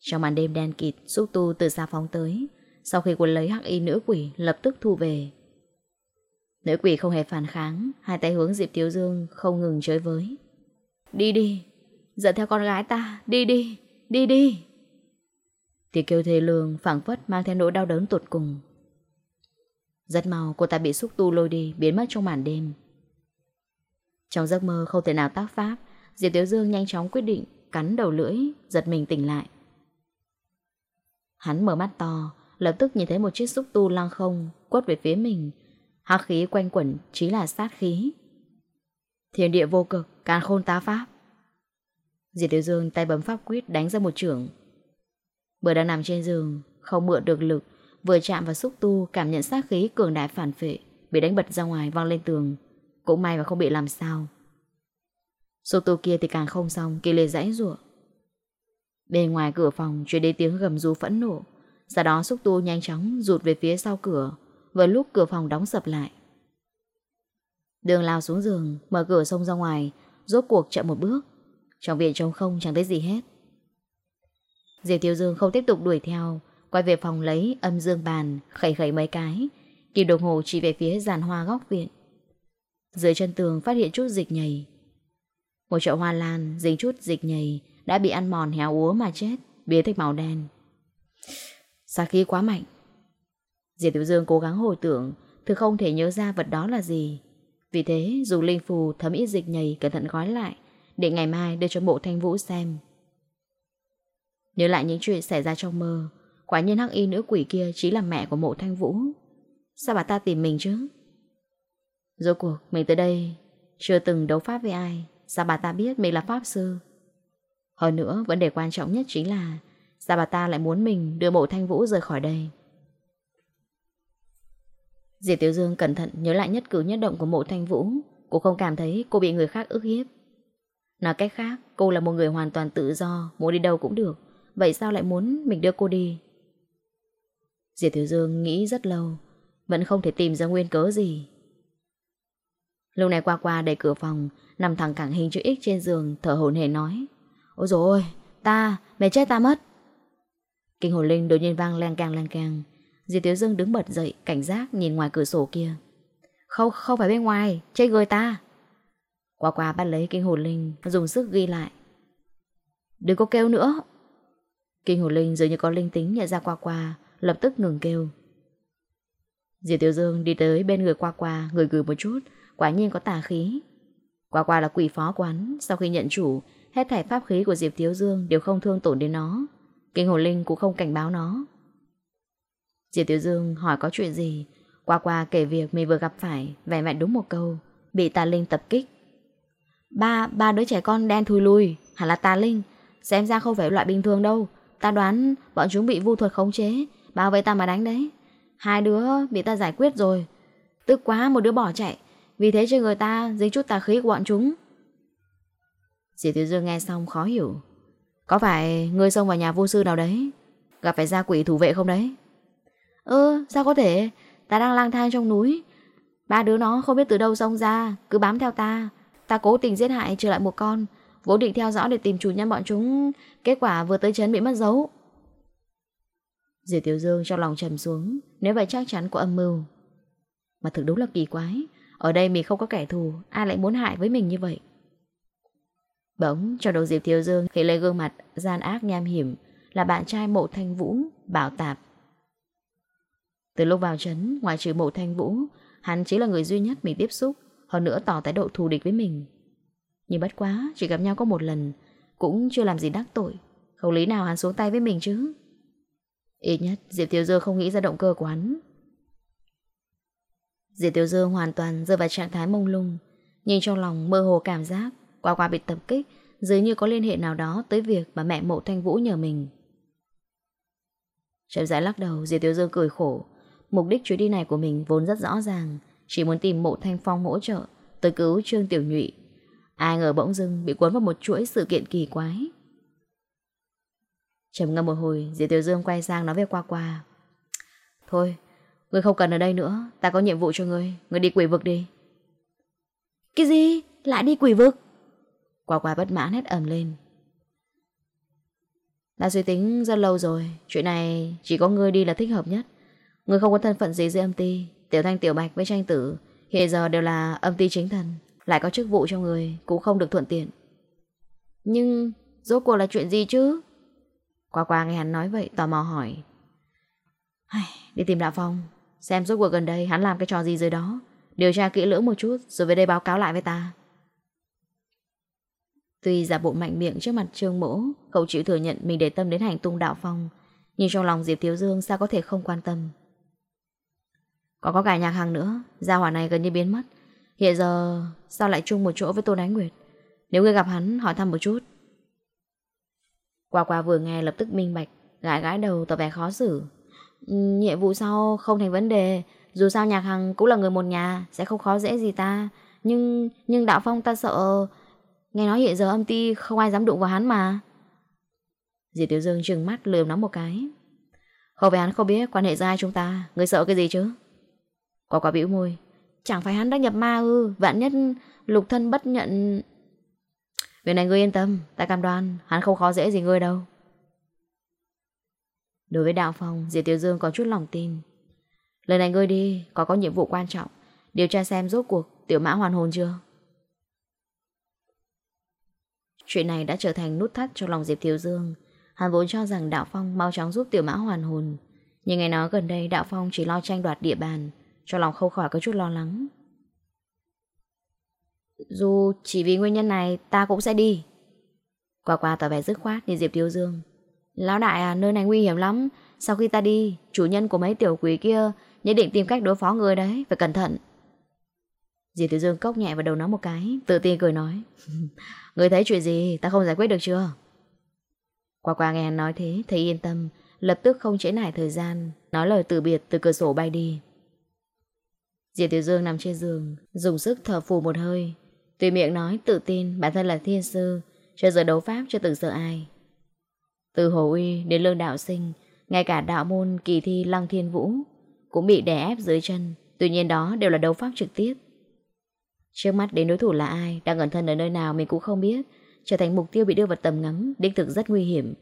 Trong màn đêm đen kịt, Xúc tu từ xa phóng tới, Sau khi quân lấy hắc y nữ quỷ, Lập tức thu về. Nữ quỷ không hề phản kháng, Hai tay hướng Diệp Tiểu Dương không ngừng chơi với. Đi đi, Dẫn theo con gái ta, Đi đi Đi đi. Tiếng kêu thê lương phảng phất mang theo nỗi đau đớn tột cùng rất mau cô ta bị xúc tu lôi đi, Biến mất trong màn đêm. Trong giấc mơ không thể nào tác pháp, Diệp Tiếu Dương nhanh chóng quyết định Cắn đầu lưỡi, Giật mình tỉnh lại. Hắn mở mắt to, Lập tức nhìn thấy một chiếc xúc tu lăng không Quất về phía mình. Hắc khí quanh quẩn chỉ là sát khí. Thiên địa vô cực, Càn khôn tá pháp. Diệp Tiếu Dương tay bấm pháp quyết đánh ra một trưởng Bữa đang nằm trên giường, Không mượn được lực Vừa chạm vào xúc tu, Cảm nhận sát khí cường đại phản phệ Bị đánh bật ra ngoài văng lên tường. Cũng may mà không bị làm sao. Xúc tu kia thì càng không xong, Kỳ lê dãy rủa Bên ngoài cửa phòng truyền đến tiếng gầm rú phẫn nộ. Sau đó xúc tu nhanh chóng Rụt về phía sau cửa, Vừa lúc cửa phòng đóng sập lại. Đường lao xuống giường, Mở cửa xông ra ngoài, Rốt cuộc chậm một bước. Trong viện trống không chẳng thấy gì hết. Diệp Tiêu Dương không tiếp tục đuổi theo Quay về phòng lấy âm dương bàn, Khẩy khẩy mấy cái. Kim đồng hồ chỉ về phía giàn hoa góc viện. Dưới chân tường phát hiện chút dịch nhầy. Một chậu hoa lan Dính chút dịch nhầy, Đã bị ăn mòn héo úa mà chết, Biến thành màu đen. Xa khí quá mạnh. Diệp Tiểu Dương cố gắng hồi tưởng, Thực không thể nhớ ra vật đó là gì. Vì thế, dù linh phù thấm ít dịch nhầy, Cẩn thận gói lại, Để ngày mai đưa cho bộ thanh vũ xem. Nhớ lại những chuyện xảy ra trong mơ Quả nhiên hắc y nữ quỷ kia Chỉ là mẹ của mộ thanh vũ. Sao bà ta tìm mình chứ? Rốt cuộc, mình tới đây Chưa từng đấu pháp với ai. Sao bà ta biết mình là pháp sư? Hơn nữa, vấn đề quan trọng nhất chính là Sao bà ta lại muốn mình đưa mộ thanh vũ rời khỏi đây? Diệp Tiểu Dương cẩn thận nhớ lại nhất cử nhất động của mộ thanh vũ. Cô không cảm thấy cô bị người khác ức hiếp. Nói cách khác, Cô là một người hoàn toàn tự do, Muốn đi đâu cũng được. Vậy sao lại muốn mình đưa cô đi? Diệp Thiếu Dương nghĩ rất lâu Vẫn không thể tìm ra nguyên cớ gì. Lúc này qua qua đẩy cửa phòng Nằm thẳng cẳng hình chữ X trên giường Thở hồn hề nói Ôi dồi ôi, ta, mẹ chết ta mất. Kinh hồn linh đột nhiên vang len càng len càng Diệp Thiếu Dương đứng bật dậy Cảnh giác nhìn ngoài cửa sổ kia. Không, không phải bên ngoài, chơi người ta. Qua qua bắt lấy kinh hồn linh Dùng sức ghi lại. Đừng có kêu nữa. Kinh hồn linh dường như có linh tính nhận ra qua qua lập tức ngừng kêu. Diệp Tiểu Dương đi tới bên người qua qua, người gửi một chút, quả nhiên có tà khí. Qua qua là quỷ phó quán, sau khi nhận chủ, hết thảy pháp khí của Diệp Tiểu Dương đều không thương tổn đến nó. Kinh hồn linh cũng không cảnh báo nó. Diệp Tiểu Dương hỏi có chuyện gì, qua qua kể việc mình vừa gặp phải, vẻ vẹn đúng một câu, bị tà linh tập kích. Ba, ba đứa trẻ con đen thui lui, hẳn là tà linh, xem ra không phải loại bình thường đâu. Ta đoán bọn chúng bị vu thuật khống chế, bao vệ ta mà đánh đấy. Hai đứa bị ta giải quyết rồi. Tức quá một đứa bỏ chạy, vì thế cho người ta dính chút tà khí của bọn chúng. Diệp Tiểu Dương nghe xong khó hiểu. Có phải ngươi xông vào nhà vô sư nào đấy? Gặp phải gia quỷ thủ vệ không đấy? Ừ, sao có thể? Ta đang lang thang trong núi. Ba đứa nó không biết từ đâu xông ra, cứ bám theo ta. Ta cố tình giết hại trừ lại một con, vốn định theo dõi để tìm chủ nhân bọn chúng. Kết quả vừa tới chấn bị mất dấu. Diệp Tiểu Dương trong lòng trầm xuống, nếu vậy chắc chắn có âm mưu. Mà thực đúng là kỳ quái, ở đây mình không có kẻ thù, ai lại muốn hại với mình như vậy? Bỗng cho đầu Diệp Thiếu Dương hiện lên gương mặt gian ác nham hiểm là bạn trai mộ thanh vũ, bảo tạp. Từ lúc vào trấn, ngoài trừ mộ thanh vũ, hắn chỉ là người duy nhất mình tiếp xúc, hơn nữa tỏ thái độ thù địch với mình. Nhưng bất quá, chỉ gặp nhau có một lần, cũng chưa làm gì đắc tội. Không lý nào hắn xuống tay với mình chứ. Ít nhất, Diệp Tiểu Dương không nghĩ ra động cơ của hắn. Diệp Tiểu Dương hoàn toàn rơi vào trạng thái mông lung, nhưng trong lòng mơ hồ cảm giác qua qua bị tập kích Dường như có liên hệ nào đó tới việc Mà mẹ mộ thanh vũ nhờ mình. Chậm rãi lắc đầu Diệp Tiểu Dương cười khổ. Mục đích chuyến đi này của mình vốn rất rõ ràng Chỉ muốn tìm mộ thanh phong hỗ trợ Tới cứu Trương Tiểu Nhụy. Ai ngờ bỗng dưng bị cuốn vào một chuỗi sự kiện kỳ quái. Trầm ngâm một hồi Diệp Tiểu Dương quay sang nói với Qua Qua. Thôi Ngươi không cần ở đây nữa Ta có nhiệm vụ cho ngươi Ngươi đi quỷ vực đi. Cái gì? Lại đi quỷ vực? Quả quả bất mãn hết ẩm lên. Đã suy tính rất lâu rồi Chuyện này chỉ có ngươi đi là thích hợp nhất. Ngươi không có thân phận gì dưới âm ty Tiểu thanh tiểu bạch với tranh tử Hiện giờ đều là âm ty chính thần Lại có chức vụ trong người Cũng không được thuận tiện. Nhưng rốt cuộc là chuyện gì chứ Qua qua nghe hắn nói vậy Tò mò hỏi Đi tìm Đạo Phong Xem rốt cuộc gần đây hắn làm cái trò gì dưới đó Điều tra kỹ lưỡng một chút Rồi về đây báo cáo lại với ta Tuy giả bộ mạnh miệng trước mặt Trương Mỗ, cậu chịu thừa nhận mình để tâm đến hành tung đạo phong, nhưng trong lòng Diệp Thiếu Dương sao có thể không quan tâm. Còn có cả nhạc hàng nữa, gia hỏa này gần như biến mất. Hiện giờ sao lại chung một chỗ với Tôn Ánh Nguyệt? Nếu người gặp hắn, hỏi thăm một chút. Qua qua vừa nghe lập tức minh bạch, gãi gãi đầu tỏ vẻ khó xử. Ừ, nhiệm vụ sau không thành vấn đề, dù sao nhạc hằng cũng là người một nhà, sẽ không khó dễ gì ta. Nhưng nhưng đạo phong ta sợ Nghe nói hiện giờ âm ti không ai dám đụng vào hắn mà Diệp Tiểu Dương trừng mắt lườm nó một cái Không phải hắn không biết quan hệ giữa hai chúng ta Người sợ cái gì chứ Quả quả bĩu môi Chẳng phải hắn đã nhập ma ư Vạn nhất lục thân bất nhận Việc này ngươi yên tâm, Ta cam đoan, hắn không khó dễ gì ngươi đâu. Đối với Đạo Phong, Diệp Tiểu Dương có chút lòng tin. Lần này ngươi đi, có có nhiệm vụ quan trọng, Điều tra xem rốt cuộc Tiểu mã hoàn hồn chưa? Chuyện này đã trở thành nút thắt cho lòng Diệp Thiếu Dương. Hắn vốn cho rằng Đạo Phong mau chóng giúp tiểu mã hoàn hồn. Nhưng ngày nói gần đây, Đạo Phong chỉ lo tranh đoạt địa bàn Cho lòng không khỏi có chút lo lắng. Dù chỉ vì nguyên nhân này, Ta cũng sẽ đi. Qua qua tỏ vẻ dứt khoát nhìn Diệp Thiếu Dương. Lão đại à nơi này nguy hiểm lắm. Sau khi ta đi, Chủ nhân của mấy tiểu quỷ kia Nhất định tìm cách đối phó người đấy, Phải cẩn thận. Diệp Thiếu Dương cốc nhẹ vào đầu nó một cái, Tự tin cười nói, Người thấy chuyện gì? Ta không giải quyết được chưa? Qua qua nghe nói thế, Thấy yên tâm, Lập tức không chế nải thời gian, Nói lời từ biệt từ cửa sổ bay đi. Diệp Tiểu Dương nằm trên giường, Dùng sức thở phù một hơi. Tùy miệng nói tự tin bản thân là thiên sư, Chưa giờ đấu pháp cho từng sợ ai. Từ Hồ Uy đến Lương Đạo Sinh, Ngay cả đạo môn kỳ thi Lăng Thiên Vũ Cũng bị đè ép dưới chân, Tuy nhiên đó đều là đấu pháp trực tiếp. Trước mắt đến đối thủ là ai, Đang ẩn thân ở nơi nào mình cũng không biết, Trở thành mục tiêu bị đưa vào tầm ngắm, Đích thực rất nguy hiểm.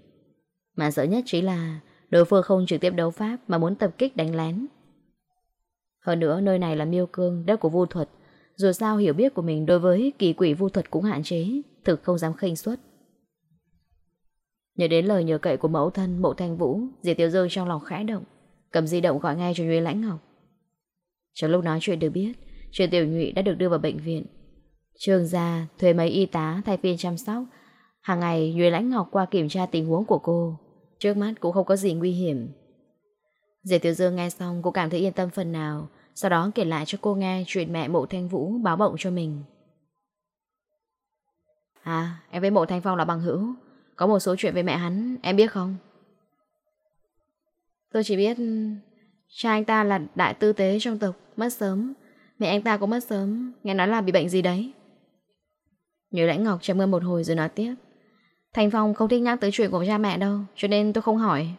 Mà sợ nhất chỉ là Đối phương không trực tiếp đấu pháp Mà muốn tập kích đánh lén. Hơn nữa, nơi này là miêu cương Đất của vu thuật dù sao hiểu biết của mình đối với kỳ quỷ vô thuật cũng hạn chế, Thực không dám khinh suất. Nhớ đến lời nhờ cậy của mẫu thân, Mộ Thanh Vũ, Diệp tiểu Dương trong lòng khẽ động, Cầm di động gọi ngay cho Nhuế Lãnh Ngọc. Trong lúc nói chuyện được biết Chuyện tiểu nhụy đã được đưa vào bệnh viện. Trường gia thuê mấy y tá thay phiên chăm sóc. Hàng ngày Nhuế Lãnh Ngọc qua kiểm tra tình huống của cô. Trước mắt cũng không có gì nguy hiểm. Diệp Tiểu Dương nghe xong cũng cảm thấy yên tâm phần nào. Sau đó kể lại cho cô nghe chuyện mẹ mộ thanh vũ báo bộng cho mình. À em với mộ thanh phong là bằng hữu. Có một số chuyện về mẹ hắn, Em biết không? Tôi chỉ biết Cha anh ta là đại tư tế trong tộc, Mất sớm. Mẹ anh ta cũng mất sớm, Nghe nói là bị bệnh gì đấy. Nhớ lãnh Ngọc trầm ngâm một hồi rồi nói tiếp. Thành Phong không thích nhắc tới chuyện của cha mẹ đâu, Cho nên tôi không hỏi.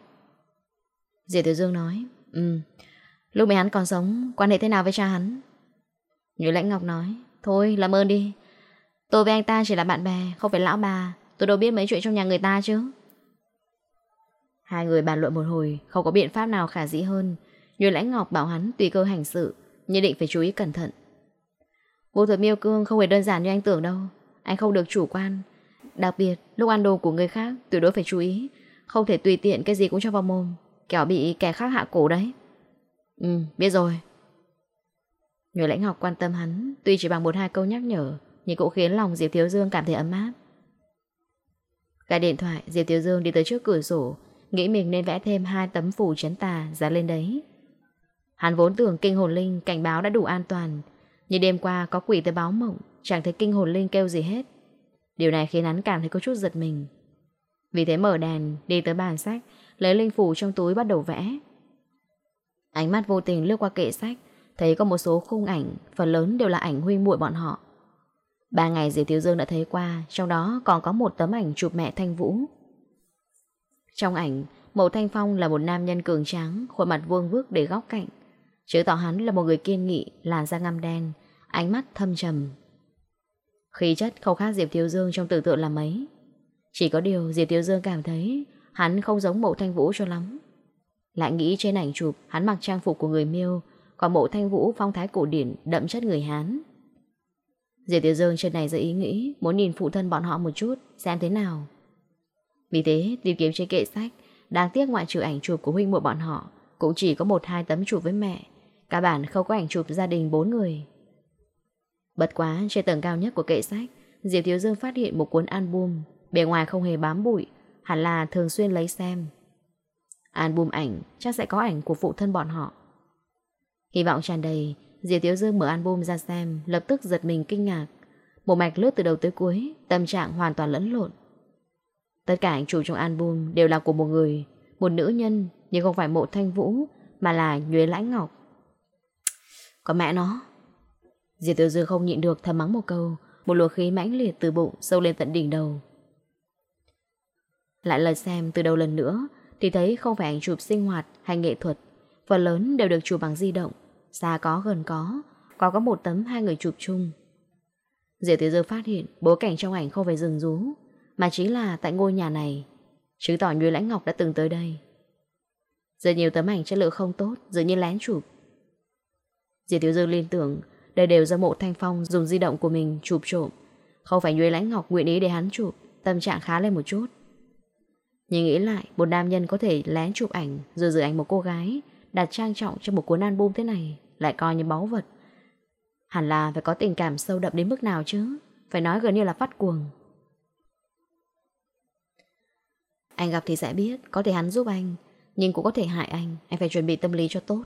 Diệp Tử Dương nói Ừ Lúc mẹ hắn còn sống, Quan hệ thế nào với cha hắn? Như lãnh Ngọc nói, Thôi, làm ơn đi. Tôi với anh ta chỉ là bạn bè, Không phải lão bà. Tôi đâu biết mấy chuyện trong nhà người ta chứ. Hai người bàn luận một hồi, Không có biện pháp nào khả dĩ hơn. Như lãnh Ngọc bảo hắn tùy cơ hành sự, Nhất định phải chú ý cẩn thận. Vô thuật miêu cương không hề đơn giản như anh tưởng đâu. Anh không được chủ quan. Đặc biệt, lúc ăn đồ của người khác, Tuyệt đối phải chú ý. Không thể tùy tiện cái gì cũng cho vào mồm. Kẻo bị kẻ khác hạ cổ đấy. Ừ biết rồi. Người lãnh học quan tâm hắn, Tuy chỉ bằng một hai câu nhắc nhở, Nhưng cũng khiến lòng Diệp Thiếu Dương cảm thấy ấm áp. Cái điện thoại, Diệp Thiếu Dương đi tới trước cửa sổ, Nghĩ mình nên vẽ thêm hai tấm phủ chấn tà Dán lên đấy. Hắn vốn tưởng kinh hồn linh cảnh báo đã đủ an toàn, Nhưng đêm qua có quỷ tới báo mộng, Chẳng thấy kinh hồn linh kêu gì hết. Điều này khiến hắn cảm thấy có chút giật mình. Vì thế mở đèn, Đi tới bàn sách, Lấy linh phủ trong túi bắt đầu vẽ. Ánh mắt vô tình lướt qua kệ sách, Thấy có một số khung ảnh, Phần lớn đều là ảnh huynh muội bọn họ. Ba ngày Diệp Thiếu Dương đã thấy qua, Trong đó còn có một tấm ảnh chụp mẹ Thanh Vũ. Trong ảnh, Mậu Thanh Phong là một nam nhân cường tráng, Khuôn mặt vuông vước để góc cạnh. Chứ tỏ hắn là một người kiên nghị, Làn da ngăm đen, Ánh mắt thâm trầm. Khí chất không khác Diệp Thiếu Dương trong tưởng tượng là mấy. Chỉ có điều Diệp Thiếu Dương cảm thấy, Hắn không giống Mậu thanh vũ cho lắm. Lại nghĩ trên ảnh chụp, Hắn mặc trang phục của người miêu, Còn bộ thanh vũ phong thái cổ điển Đậm chất người Hán. Diệp Tiểu Dương trên này ra ý nghĩ, Muốn nhìn phụ thân bọn họ một chút, Xem thế nào. Vì thế, tìm kiếm trên kệ sách, Đáng tiếc ngoại trừ ảnh chụp của huynh muội bọn họ, Cũng chỉ có một hai tấm chụp với mẹ, Cả bản không có ảnh chụp gia đình bốn người. Bật quá, trên tầng cao nhất của kệ sách, Diệp Thiếu Dương phát hiện một cuốn album, Bề ngoài không hề bám bụi, Hẳn là thường xuyên lấy xem. Album ảnh chắc sẽ có ảnh của phụ thân bọn họ. Hy vọng tràn đầy, Diệp Tiếu Dương mở album ra xem, Lập tức giật mình kinh ngạc. Một mạch lướt từ đầu tới cuối, Tâm trạng hoàn toàn lẫn lộn. Tất cả ảnh chụp trong album đều là của một người, Một nữ nhân, Nhưng không phải mộ thanh vũ, Mà là Nhuế Lãnh Ngọc. Có mẹ nó. Diệp Tiểu Dương không nhịn được thầm mắng một câu, Một luồng khí mãnh liệt từ bụng Sâu lên tận đỉnh đầu. Lại lật xem từ đầu lần nữa thì thấy không phải ảnh chụp sinh hoạt hay nghệ thuật, Phần lớn đều được chụp bằng di động. Xa có gần có Có có một tấm hai người chụp chung. Diệp Tiểu Dư phát hiện Bối cảnh trong ảnh không phải rừng rú Mà chính là tại ngôi nhà này, Chứng tỏ Nguyễn Lãnh Ngọc đã từng tới đây. Rất nhiều tấm ảnh chất lượng không tốt, Dường như lén chụp. Diệp Tiểu Dư liên tưởng đây đều do mộ thanh phong dùng di động của mình chụp trộm. Không phải Nguyễn Lãnh Ngọc nguyện ý để hắn chụp, Tâm trạng khá lên một chút. Nhìn nghĩ lại, Một nam nhân có thể lén chụp ảnh, Rồi giữ ảnh một cô gái, Đặt trang trọng trong một cuốn album thế này, Lại coi như báu vật. Hẳn là phải có tình cảm sâu đậm đến mức nào chứ? Phải nói gần như là phát cuồng. Anh gặp thì sẽ biết, Có thể hắn giúp anh, Nhưng cũng có thể hại anh Anh phải chuẩn bị tâm lý cho tốt.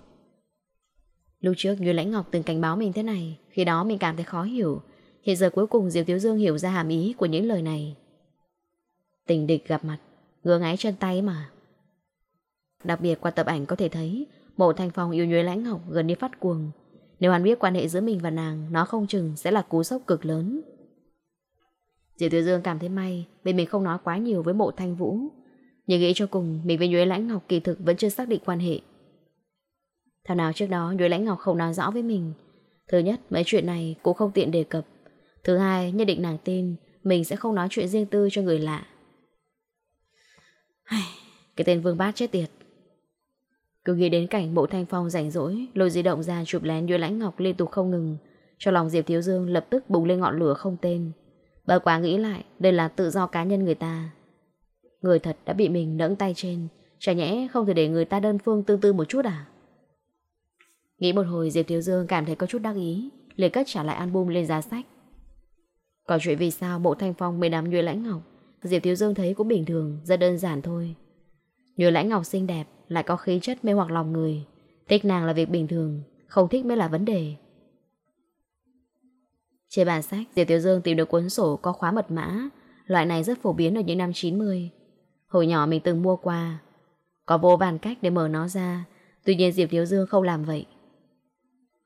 Lúc trước Nguyễn Lãnh Ngọc từng cảnh báo mình thế này, Khi đó mình cảm thấy khó hiểu. Hiện giờ cuối cùng Diệp Tiếu Dương hiểu ra hàm ý của những lời này. Tình địch gặp mặt. Ngứa ái chân tay mà. Đặc biệt qua tập ảnh có thể thấy, Mộ Thanh Phong yêu nhuế Lãnh Ngọc gần như phát cuồng. Nếu hắn biết quan hệ giữa mình và nàng, Nó không chừng sẽ là cú sốc cực lớn. Diệp Tiếu Dương cảm thấy may Vì mình không nói quá nhiều với mộ Thanh Vũ. Nhưng nghĩ cho cùng, Mình với Nhuế Lãnh Ngọc kỳ thực vẫn chưa xác định quan hệ. Thảo nào trước đó, Nhuế Lãnh Ngọc không nói rõ với mình. Thứ nhất, mấy chuyện này cũng không tiện đề cập. Thứ hai, nhất định nàng tin Mình sẽ không nói chuyện riêng tư cho người lạ. Cái tên Vương Bát chết tiệt. Cứ nghĩ đến cảnh bộ thanh phong rảnh rỗi, Lôi di động ra chụp lén Nhuế Lãnh Ngọc liên tục không ngừng. Cho lòng Diệp Thiếu Dương lập tức bùng lên ngọn lửa không tên. Bờ quá nghĩ lại, Đây là tự do cá nhân người ta. Người thật đã bị mình nẫng tay trên, Chả nhẽ không thể để người ta đơn phương tương tư một chút à? Nghĩ một hồi, Diệp Thiếu Dương cảm thấy có chút đắc ý, liền cất trả lại album lên giá sách. Có chuyện vì sao bộ thanh phong mới đám nhuê lãnh ngọc? Diệp Thiếu Dương thấy cũng bình thường, Rất đơn giản thôi. Như lãnh ngọc xinh đẹp, Lại có khí chất mê hoặc lòng người. Thích nàng là việc bình thường, Không thích mới là vấn đề. Trên bản sách, Diệp Tiểu Dương tìm được cuốn sổ có khóa mật mã. Loại này rất phổ biến ở những năm 90 Hồi nhỏ mình từng mua qua. Có vô vàn cách để mở nó ra. Tuy nhiên Diệp Tiểu Dương không làm vậy.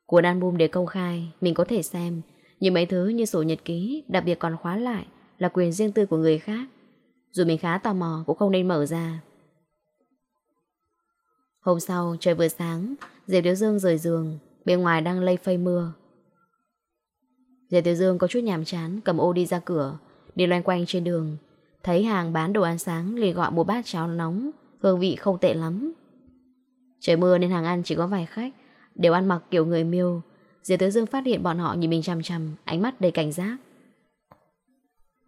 Cuốn album để công khai, Mình có thể xem. Nhưng mấy thứ như sổ nhật ký, Đặc biệt còn khóa lại là quyền riêng tư của người khác. Dù mình khá tò mò, cũng không nên mở ra. Hôm sau, trời vừa sáng, Diệp Tiểu Dương rời giường, Bên ngoài đang lây phây mưa. Diệp Tiểu Dương có chút nhàm chán, Cầm ô đi ra cửa, Đi loanh quanh trên đường. Thấy hàng bán đồ ăn sáng, liền gọi một bát cháo nóng, Hương vị không tệ lắm. Trời mưa nên hàng ăn chỉ có vài khách, Đều ăn mặc kiểu người miêu. Diệp Tiểu Dương phát hiện bọn họ nhìn mình chăm chăm Ánh mắt đầy cảnh giác.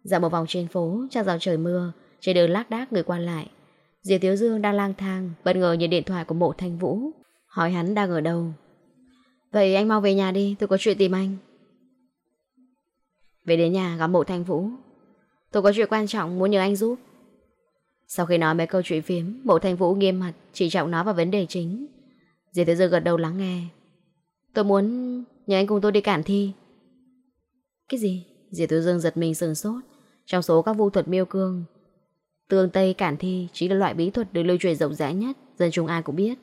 Dạo một vòng trên phố Chắc dạo trời mưa Trên đường lác đác người qua lại. Diệp Tiếu Dương đang lang thang, Bất ngờ nhận điện thoại của mộ thanh vũ. Hỏi hắn đang ở đâu. Vậy anh mau về nhà đi, tôi có chuyện tìm anh. Về đến nhà, gặp mộ thanh vũ. Tôi có chuyện quan trọng muốn nhờ anh giúp. Sau khi nói mấy câu chuyện phiếm, Mộ thanh vũ nghiêm mặt Chỉ trọng nói vào vấn đề chính. Diệp Tiếu Dương gật đầu lắng nghe. Tôi muốn nhờ anh cùng tôi đi cản thi. Cái gì? Diệp Tiếu Dương giật mình sừng sốt. Trong số các vu thuật miêu cương Tương Tây Cản Thi chính là loại bí thuật được lưu truyền rộng rãi nhất, dân chúng ai cũng biết.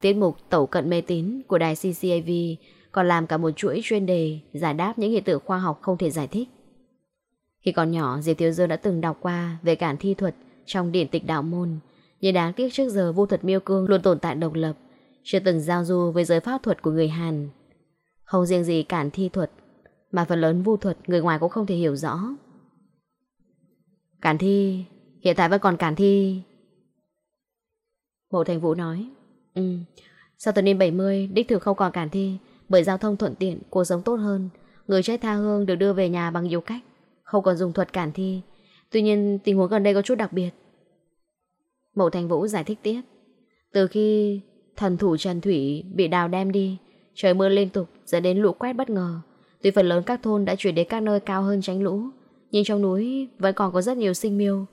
Tiết mục Tẩu Cận Mê Tín của đài CCAV còn làm cả một chuỗi chuyên đề giải đáp những hiện tượng khoa học không thể giải thích. Khi còn nhỏ, Diệp Tiêu Dương đã từng đọc qua về cản thi thuật trong điển tịch đạo môn, nhưng đáng tiếc trước giờ vô thuật miêu cương luôn tồn tại độc lập, chưa từng giao du với giới pháp thuật của người Hàn. Không riêng gì cản thi thuật, mà phần lớn vu thuật người ngoài cũng không thể hiểu rõ. Cản thi, Hiện tại vẫn còn cản thi. Mộ thành vũ nói Ừ Sau tuần niên 70 Đích thực không còn cản thi, Bởi giao thông thuận tiện, Cuộc sống tốt hơn. Người chết tha hương được đưa về nhà bằng nhiều cách, Không còn dùng thuật cản thi. Tuy nhiên, tình huống gần đây có chút đặc biệt. Mộ thành vũ giải thích tiếp, Từ khi thần thủ Trần Thủy bị đào đem đi, Trời mưa liên tục, dẫn đến lũ quét bất ngờ. Tuy phần lớn các thôn đã chuyển đến các nơi cao hơn tránh lũ nhưng trong núi vẫn còn có rất nhiều sinh miêu.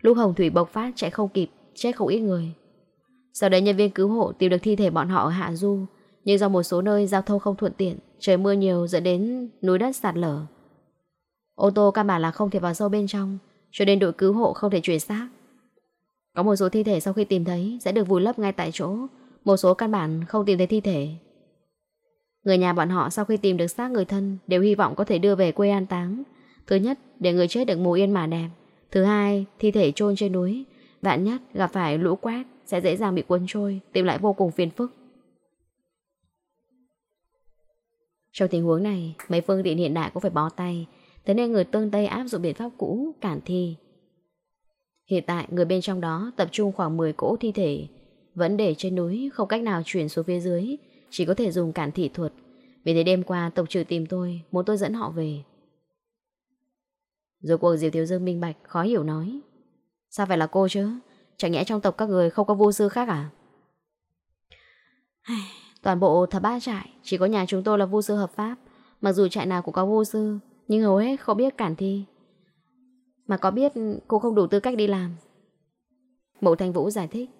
Lúc hồng thủy bộc phát chạy không kịp, Chết không ít người. Sau đấy nhân viên cứu hộ tìm được thi thể bọn họ ở Hạ Du, Nhưng do một số nơi giao thông không thuận tiện, Trời mưa nhiều dẫn đến núi đất sạt lở. Ô tô căn bản là không thể vào sâu bên trong, Cho nên đội cứu hộ không thể chuyển xác. Có một số thi thể sau khi tìm thấy Sẽ được vùi lấp ngay tại chỗ, Một số căn bản không tìm thấy thi thể. Người nhà bọn họ sau khi tìm được xác người thân Đều hy vọng có thể đưa về quê an táng Thứ nhất để người chết được mù yên mà đẹp. Thứ hai, thi thể chôn trên núi. Vạn nhất gặp phải lũ quét Sẽ dễ dàng bị cuốn trôi Tìm lại vô cùng phiền phức. Trong tình huống này Mấy phương tiện hiện đại cũng phải bó tay. Thế nên người tương Tây áp dụng biện pháp cũ Cản thi. Hiện tại người bên trong đó tập trung khoảng 10 cỗ thi thể. Vẫn để trên núi Không cách nào chuyển xuống phía dưới. Chỉ có thể dùng cản thị thuật. Vì thế đêm qua tộc trừ tìm tôi Muốn tôi dẫn họ về rồi cuộc Diệp Thiếu Dương minh bạch, Khó hiểu nói. Sao phải là cô chứ? Chẳng nhẽ trong tộc các người không có vô sư khác à? Toàn bộ thập bát trại, Chỉ có nhà chúng tôi là vô sư hợp pháp. Mặc dù trại nào cũng có vô sư, Nhưng hầu hết không biết cản thi. Mà có biết cô không đủ tư cách đi làm. Mộ Thành Vũ giải thích,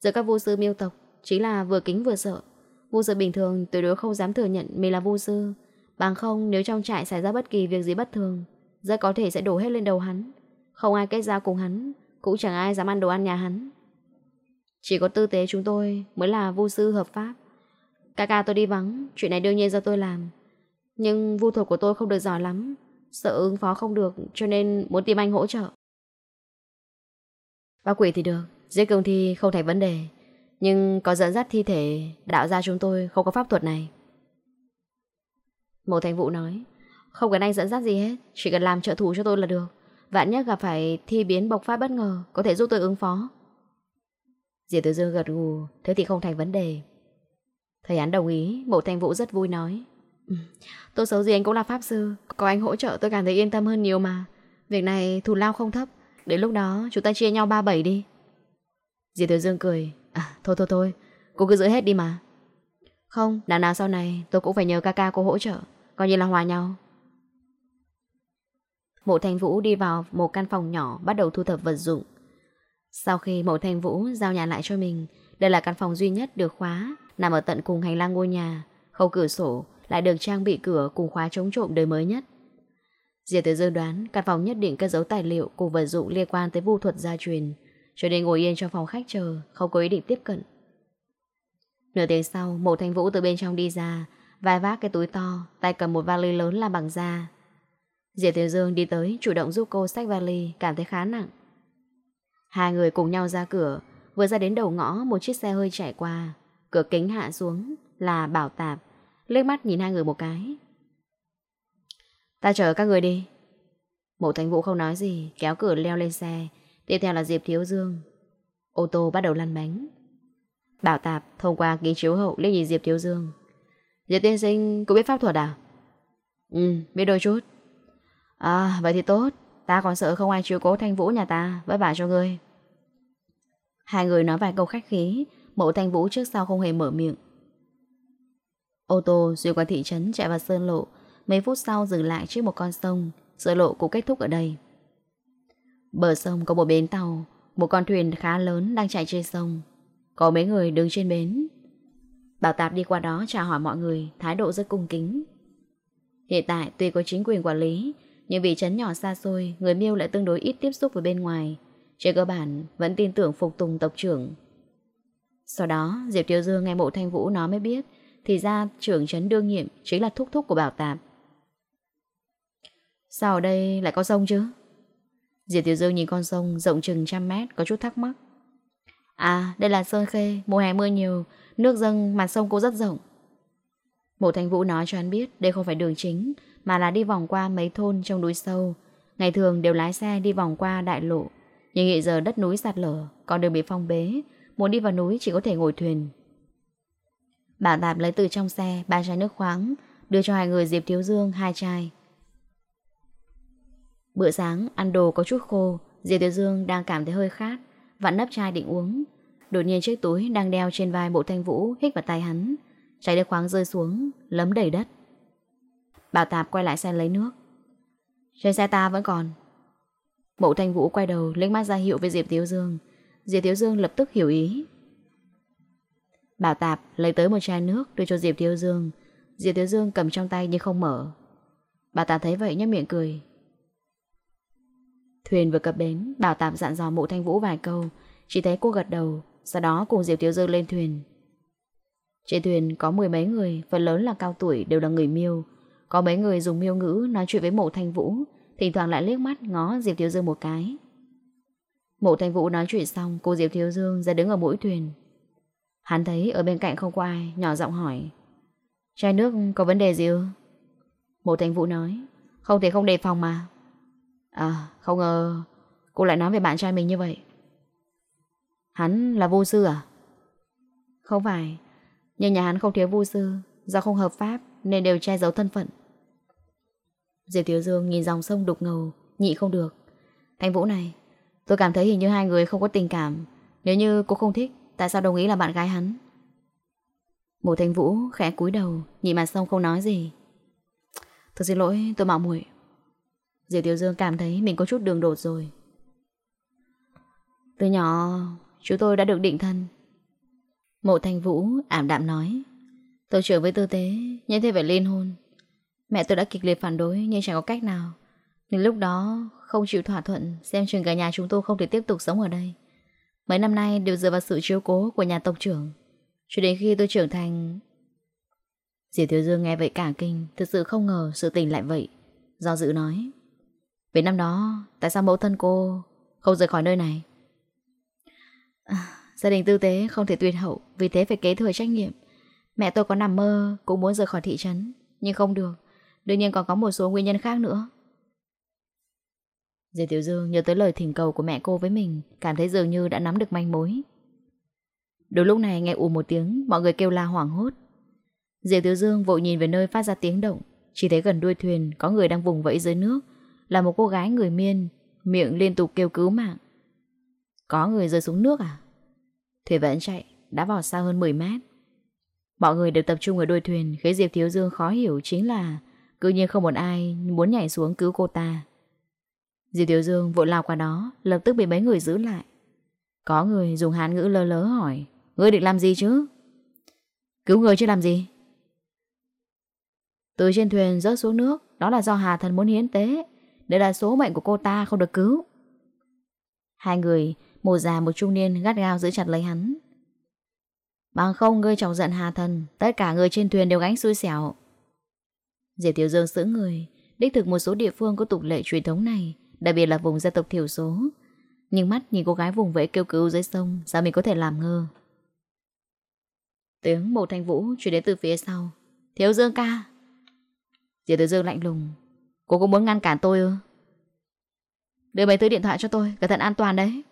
Giữa các vô sư miêu tộc, Chính là vừa kính vừa sợ. Vô sư bình thường tuyệt đối không dám thừa nhận mình là vô sư. Bằng không, nếu trong trại xảy ra bất kỳ việc gì bất thường rất có thể sẽ đổ hết lên đầu hắn. Không ai kết giao cùng hắn, Cũng chẳng ai dám ăn đồ ăn nhà hắn. Chỉ có tư tế chúng tôi Mới là vu sư hợp pháp. Ca ca tôi đi vắng, Chuyện này đương nhiên do tôi làm. Nhưng vu thuật của tôi không được giỏi lắm, Sợ ứng phó không được, Cho nên muốn tìm anh hỗ trợ. Bác quỷ thì được Giết cường thi không thành vấn đề. Nhưng có dẫn dắt thi thể, Đạo ra chúng tôi không có pháp thuật này. Mộ thành vụ nói không cần anh dẫn dắt gì hết Chỉ cần làm trợ thủ cho tôi là được. Vạn nhất gặp phải thi biến bộc phát bất ngờ Có thể giúp tôi ứng phó. Diệp Tử Dương gật gù Thế thì không thành vấn đề. Thầy án đồng ý Bộ thanh vũ rất vui nói. Ừ, Tôi xấu gì anh cũng là pháp sư Có anh hỗ trợ tôi cảm thấy yên tâm hơn nhiều mà. Việc này thù lao không thấp Đến lúc đó chúng ta chia nhau 3-7 đi. Diệp Tử Dương cười. À thôi thôi thôi Cô cứ giữ hết đi mà. Không, nào nào sau này tôi cũng phải nhờ ca ca cô hỗ trợ Coi như là hòa nhau. Mộ Thanh Vũ đi vào một căn phòng nhỏ bắt đầu thu thập vật dụng. Sau khi Mộ Thanh Vũ giao nhà lại cho mình, đây là căn phòng duy nhất được khóa, nằm ở tận cùng hành lang ngôi nhà, khâu cửa sổ, lại được trang bị cửa cùng khóa chống trộm đời mới nhất. Diệp Tử Dương đoán căn phòng nhất định cất giấu tài liệu cùng vật dụng liên quan tới vu thuật gia truyền, cho nên ngồi yên trong phòng khách chờ, không có ý định tiếp cận. Nửa tiếng sau, Mộ Thanh Vũ từ bên trong đi ra, vai vác cái túi to, tay cầm một vali lớn làm bằng da. Diệp Tiểu Dương đi tới, chủ động giúp cô xách vali, cảm thấy khá nặng. Hai người cùng nhau ra cửa, vừa ra đến đầu ngõ một chiếc xe hơi chạy qua. Cửa kính hạ xuống là Bảo Tạp, lướt mắt nhìn hai người một cái. Ta chở các người đi. Mộ Thành Vũ không nói gì, kéo cửa leo lên xe, tiếp theo là Diệp Thiếu Dương. Ô tô bắt đầu lăn bánh. Bảo Tạp thông qua kính chiếu hậu liếc nhìn Diệp Thiếu Dương. Diệp tiên sinh có biết pháp thuật à? Ừ, biết đôi chút. À, vậy thì tốt. Ta còn sợ không ai chiếu cố Thanh Vũ nhà ta, vất vả cho ngươi. Hai người nói vài câu khách khí, mộ Thanh Vũ trước sau không hề mở miệng. Ô tô xuyên qua thị trấn chạy vào sơn lộ, mấy phút sau dừng lại trước một con sông, sơn lộ cũng kết thúc ở đây. Bờ sông có một bến tàu, một con thuyền khá lớn đang chạy trên sông. Có mấy người đứng trên bến. Bảo Tạp đi qua đó chào hỏi mọi người, thái độ rất cung kính. Hiện tại tuy có chính quyền quản lý, nhưng vì trấn nhỏ xa xôi, người miêu lại tương đối ít tiếp xúc với bên ngoài. Trên cơ bản, vẫn tin tưởng phục tùng tộc trưởng. Sau đó, Diệp Tiêu Dương nghe mộ thanh vũ nói mới biết, thì ra trưởng trấn đương nhiệm chính là thúc thúc của Bảo Tạp. Sao ở đây lại có sông chứ? Diệp Tiêu Dương nhìn con sông rộng chừng trăm mét có chút thắc mắc. À, đây là Sơn Khê, mùa hè mưa nhiều, nước dâng mặt sông cô rất rộng. Mộ Thanh Vũ nói cho anh biết đây không phải đường chính, mà là đi vòng qua mấy thôn trong núi sâu. Ngày thường đều lái xe đi vòng qua đại lộ. Nhưng hiện giờ đất núi sạt lở, còn đường bị phong bế, muốn đi vào núi chỉ có thể ngồi thuyền. Bà Tạp lấy từ trong xe ba chai nước khoáng, đưa cho hai người Diệp Thiếu Dương hai chai. Bữa sáng, ăn đồ có chút khô, Diệp Thiếu Dương đang cảm thấy hơi khát, vặn nắp chai định uống. Đột nhiên chiếc túi đang đeo trên vai bộ thanh vũ hít vào tay hắn. Chai nước khoáng rơi xuống, lấm đầy đất. Bảo Tạp quay lại xe lấy nước. Trên xe ta vẫn còn. Mộ Thanh Vũ quay đầu lấy mắt ra hiệu với Diệp Tiếu Dương. Diệp Tiếu Dương lập tức hiểu ý. Bảo Tạp lấy tới một chai nước đưa cho Diệp Tiếu Dương. Diệp Tiếu Dương cầm trong tay nhưng không mở. Bảo Tạp thấy vậy nhếch miệng cười. Thuyền vừa cập bến, Bảo Tạp dặn dò mộ Thanh Vũ vài câu. Chỉ thấy cô gật đầu, Sau đó cùng Diệp Tiếu Dương lên thuyền. Trên thuyền có mười mấy người, Phần lớn là cao tuổi, đều là người miêu có mấy người dùng miêu ngữ nói chuyện với mộ thanh vũ, Thỉnh thoảng lại liếc mắt ngó Diệp Thiếu Dương một cái. Mộ thanh vũ nói chuyện xong, Cô Diệp Thiếu Dương ra đứng ở mũi thuyền. Hắn thấy ở bên cạnh không có ai, Nhỏ giọng hỏi, Chai nước có vấn đề gì ư? Mộ thanh vũ nói, Không thể không đề phòng mà. À không ngờ Cô lại nói về bạn trai mình như vậy. Hắn là vô sư à? Không phải, Nhưng nhà hắn không thiếu vô sư, Do không hợp pháp nên đều che giấu thân phận. Diệp Tiểu Dương nhìn dòng sông đục ngầu, Nhị không được. Thanh Vũ này, Tôi cảm thấy hình như hai người không có tình cảm. Nếu như cô không thích, Tại sao đồng ý là bạn gái hắn? Mộ Thanh Vũ khẽ cúi đầu, Nhị mặt sông không nói gì. Thật xin lỗi, tôi mạo muội. Diệp Tiểu Dương cảm thấy mình có chút đường đột rồi. Từ nhỏ Chúng tôi đã được định thân. Mộ Thanh Vũ ảm đạm nói, Tôi trưởng với tư tế Nhân thế phải liên hôn. Mẹ tôi đã kịch liệt phản đối nhưng chẳng có cách nào. Nhưng lúc đó không chịu thỏa thuận Xem chừng cả nhà chúng tôi không thể tiếp tục sống ở đây. Mấy năm nay đều dựa vào sự chiếu cố Của nhà tộc trưởng. Cho đến khi tôi trưởng thành Diệp Thiếu Dương nghe vậy cả kinh Thực sự không ngờ sự tình lại vậy. Do dự nói Về năm đó tại sao mẫu thân cô Không rời khỏi nơi này? À, Gia đình tư tế không thể tuyệt hậu Vì thế phải kế thừa trách nhiệm. Mẹ tôi có nằm mơ cũng muốn rời khỏi thị trấn Nhưng không được. Đương nhiên còn có một số nguyên nhân khác nữa. Diệp Tiểu Dương nhớ tới lời thỉnh cầu của mẹ cô với mình, Cảm thấy dường như đã nắm được manh mối. Đúng lúc này nghe ù một tiếng, Mọi người kêu la hoảng hốt. Diệp Tiểu Dương vội nhìn về nơi phát ra tiếng động, Chỉ thấy gần đuôi thuyền Có người đang vùng vẫy dưới nước, Là một cô gái người miên, Miệng liên tục kêu cứu mạng. Có người rơi xuống nước à? Thuyền vẫn chạy, Đã vào xa hơn 10 mét. Mọi người đều tập trung ở đuôi thuyền, Khiến Diệp Thiếu Dương khó hiểu chính là cứ nhiên không một ai muốn nhảy xuống cứu cô ta. Diệp Tiểu Dương vội lao qua đó, Lập tức bị mấy người giữ lại. Có người dùng hán ngữ lơ lớ hỏi, Ngươi định làm gì chứ? Cứu người chứ làm gì? Từ trên thuyền rớt xuống nước, Đó là do Hà Thần muốn hiến tế Đây là số mệnh của cô ta không được cứu. Hai người, Một già một trung niên gắt gao giữ chặt lấy hắn. Bằng không, ngươi chọc giận Hà Thần, Tất cả người trên thuyền đều gánh xui xẻo. Diệp thiếu Dương sững người. Đích thực một số địa phương có tục lệ truyền thống này, Đặc biệt là vùng dân tộc thiểu số. Nhưng mắt nhìn cô gái vùng vẫy kêu cứu dưới sông, Sao mình có thể làm ngơ? Tiếng một thanh vũ chuyển đến từ phía sau. Thiếu Dương ca. Diệp thiếu Dương lạnh lùng. Cô có muốn ngăn cản tôi ư? Đưa mấy thứ điện thoại cho tôi, Cẩn thận an toàn đấy.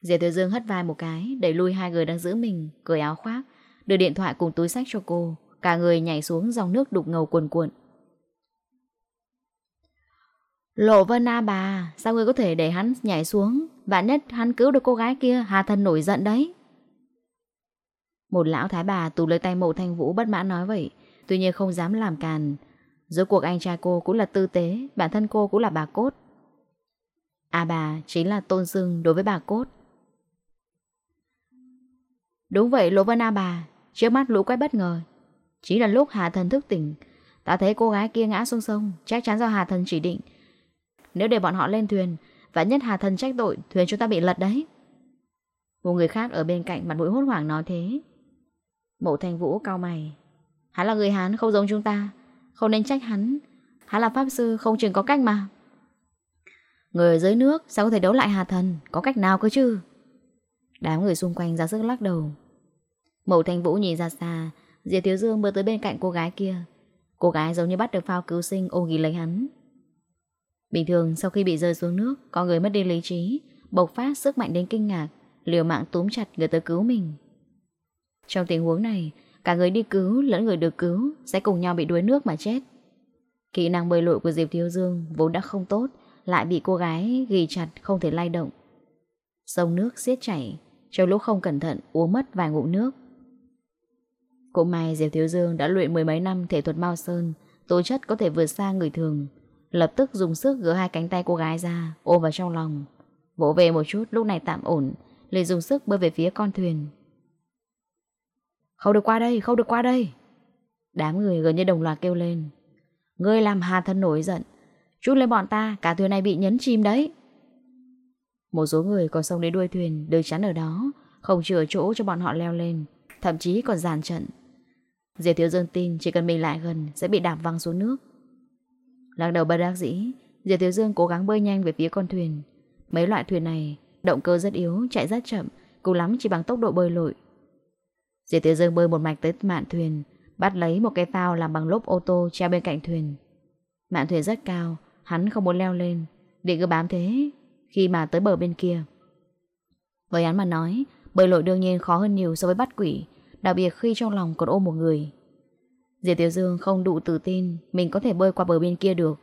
Diệp thiếu Dương hất vai một cái, Đẩy lui hai người đang giữ mình Cười áo khoác, Đưa điện thoại cùng túi sách cho cô. Cả người nhảy xuống dòng nước đục ngầu cuồn cuộn. Lộ Vân A bà, Sao ngươi có thể để hắn nhảy xuống? Vạn nhất hắn cứu được cô gái kia, Hà thân nổi giận đấy. Một lão thái bà tù lấy tay mộ thanh vũ bất mãn nói vậy. Tuy nhiên không dám làm càn. Giữa cuộc anh trai cô cũng là tư tế, Bản thân cô cũng là bà cốt. A bà chính là tôn sưng đối với bà cốt. Đúng vậy, Lộ Vân A bà. Trước mắt lũ quái bất ngờ chính là lúc Hà Thần thức tỉnh. Ta thấy cô gái kia ngã xuống sông, Chắc chắn do Hà Thần chỉ định. Nếu để bọn họ lên thuyền, Và nhất Hà Thần trách tội, Thuyền chúng ta bị lật đấy. Một người khác ở bên cạnh mặt mũi hốt hoảng nói thế. Mộ thành vũ cao mày. Hắn là người Hán, không giống chúng ta. Không nên trách hắn. Hắn là pháp sư, không chừng có cách mà. Người dưới nước, sao có thể đấu lại Hà Thần? Có cách nào cơ chứ? Đám người xung quanh ra sức lắc đầu. Mộ thành vũ nhìn ra xa Diệp Thiếu Dương bước tới bên cạnh cô gái kia. Cô gái giống như bắt được phao cứu sinh ôm ghi lấy hắn. Bình thường, sau khi bị rơi xuống nước, Có người mất đi lý trí, Bộc phát sức mạnh đến kinh ngạc, Liều mạng túm chặt người tới cứu mình. Trong tình huống này, Cả người đi cứu lẫn người được cứu Sẽ cùng nhau bị đuối nước mà chết. Kỹ năng bơi lội của Diệp Thiếu Dương Vốn đã không tốt, Lại bị cô gái ghi chặt không thể lay động. Sông nước xiết chảy, Trong lúc không cẩn thận uống mất vài ngụm nước cũng may Diệp Thiếu Dương đã luyện mười mấy năm thể thuật Mao Sơn, Tố chất có thể vượt xa người thường. Lập tức dùng sức gỡ hai cánh tay cô gái ra, Ôm vào trong lòng. Vỗ về một chút, lúc này tạm ổn, liền dùng sức bơi về phía con thuyền. Không được qua đây, Không được qua đây! Đám người gần như đồng loạt kêu lên. Ngươi làm hà thân nổi giận, Chút lên bọn ta, Cả thuyền này bị nhấn chìm đấy! Một số người còn xông đến đuôi thuyền Đưa chắn ở đó, Không chừa chỗ cho bọn họ leo lên, Thậm chí còn giàn trận. Diệp Thiếu Dương tin chỉ cần mình lại gần Sẽ bị đạp văng xuống nước. Lắc đầu bất đắc dĩ Diệp Thiếu Dương cố gắng bơi nhanh về phía con thuyền. Mấy loại thuyền này Động cơ rất yếu, chạy rất chậm Cùng lắm chỉ bằng tốc độ bơi lội. Diệp Thiếu Dương bơi một mạch tới mạn thuyền Bắt lấy một cái phao làm bằng lốp ô tô Treo bên cạnh thuyền. Mạn thuyền rất cao Hắn không muốn leo lên Định cứ bám thế Khi mà tới bờ bên kia. Với hắn mà nói Bơi lội đương nhiên khó hơn nhiều so với bắt quỷ Đặc biệt khi trong lòng còn ôm một người. Diệp Tiểu Dương không đủ tự tin Mình có thể bơi qua bờ bên kia được.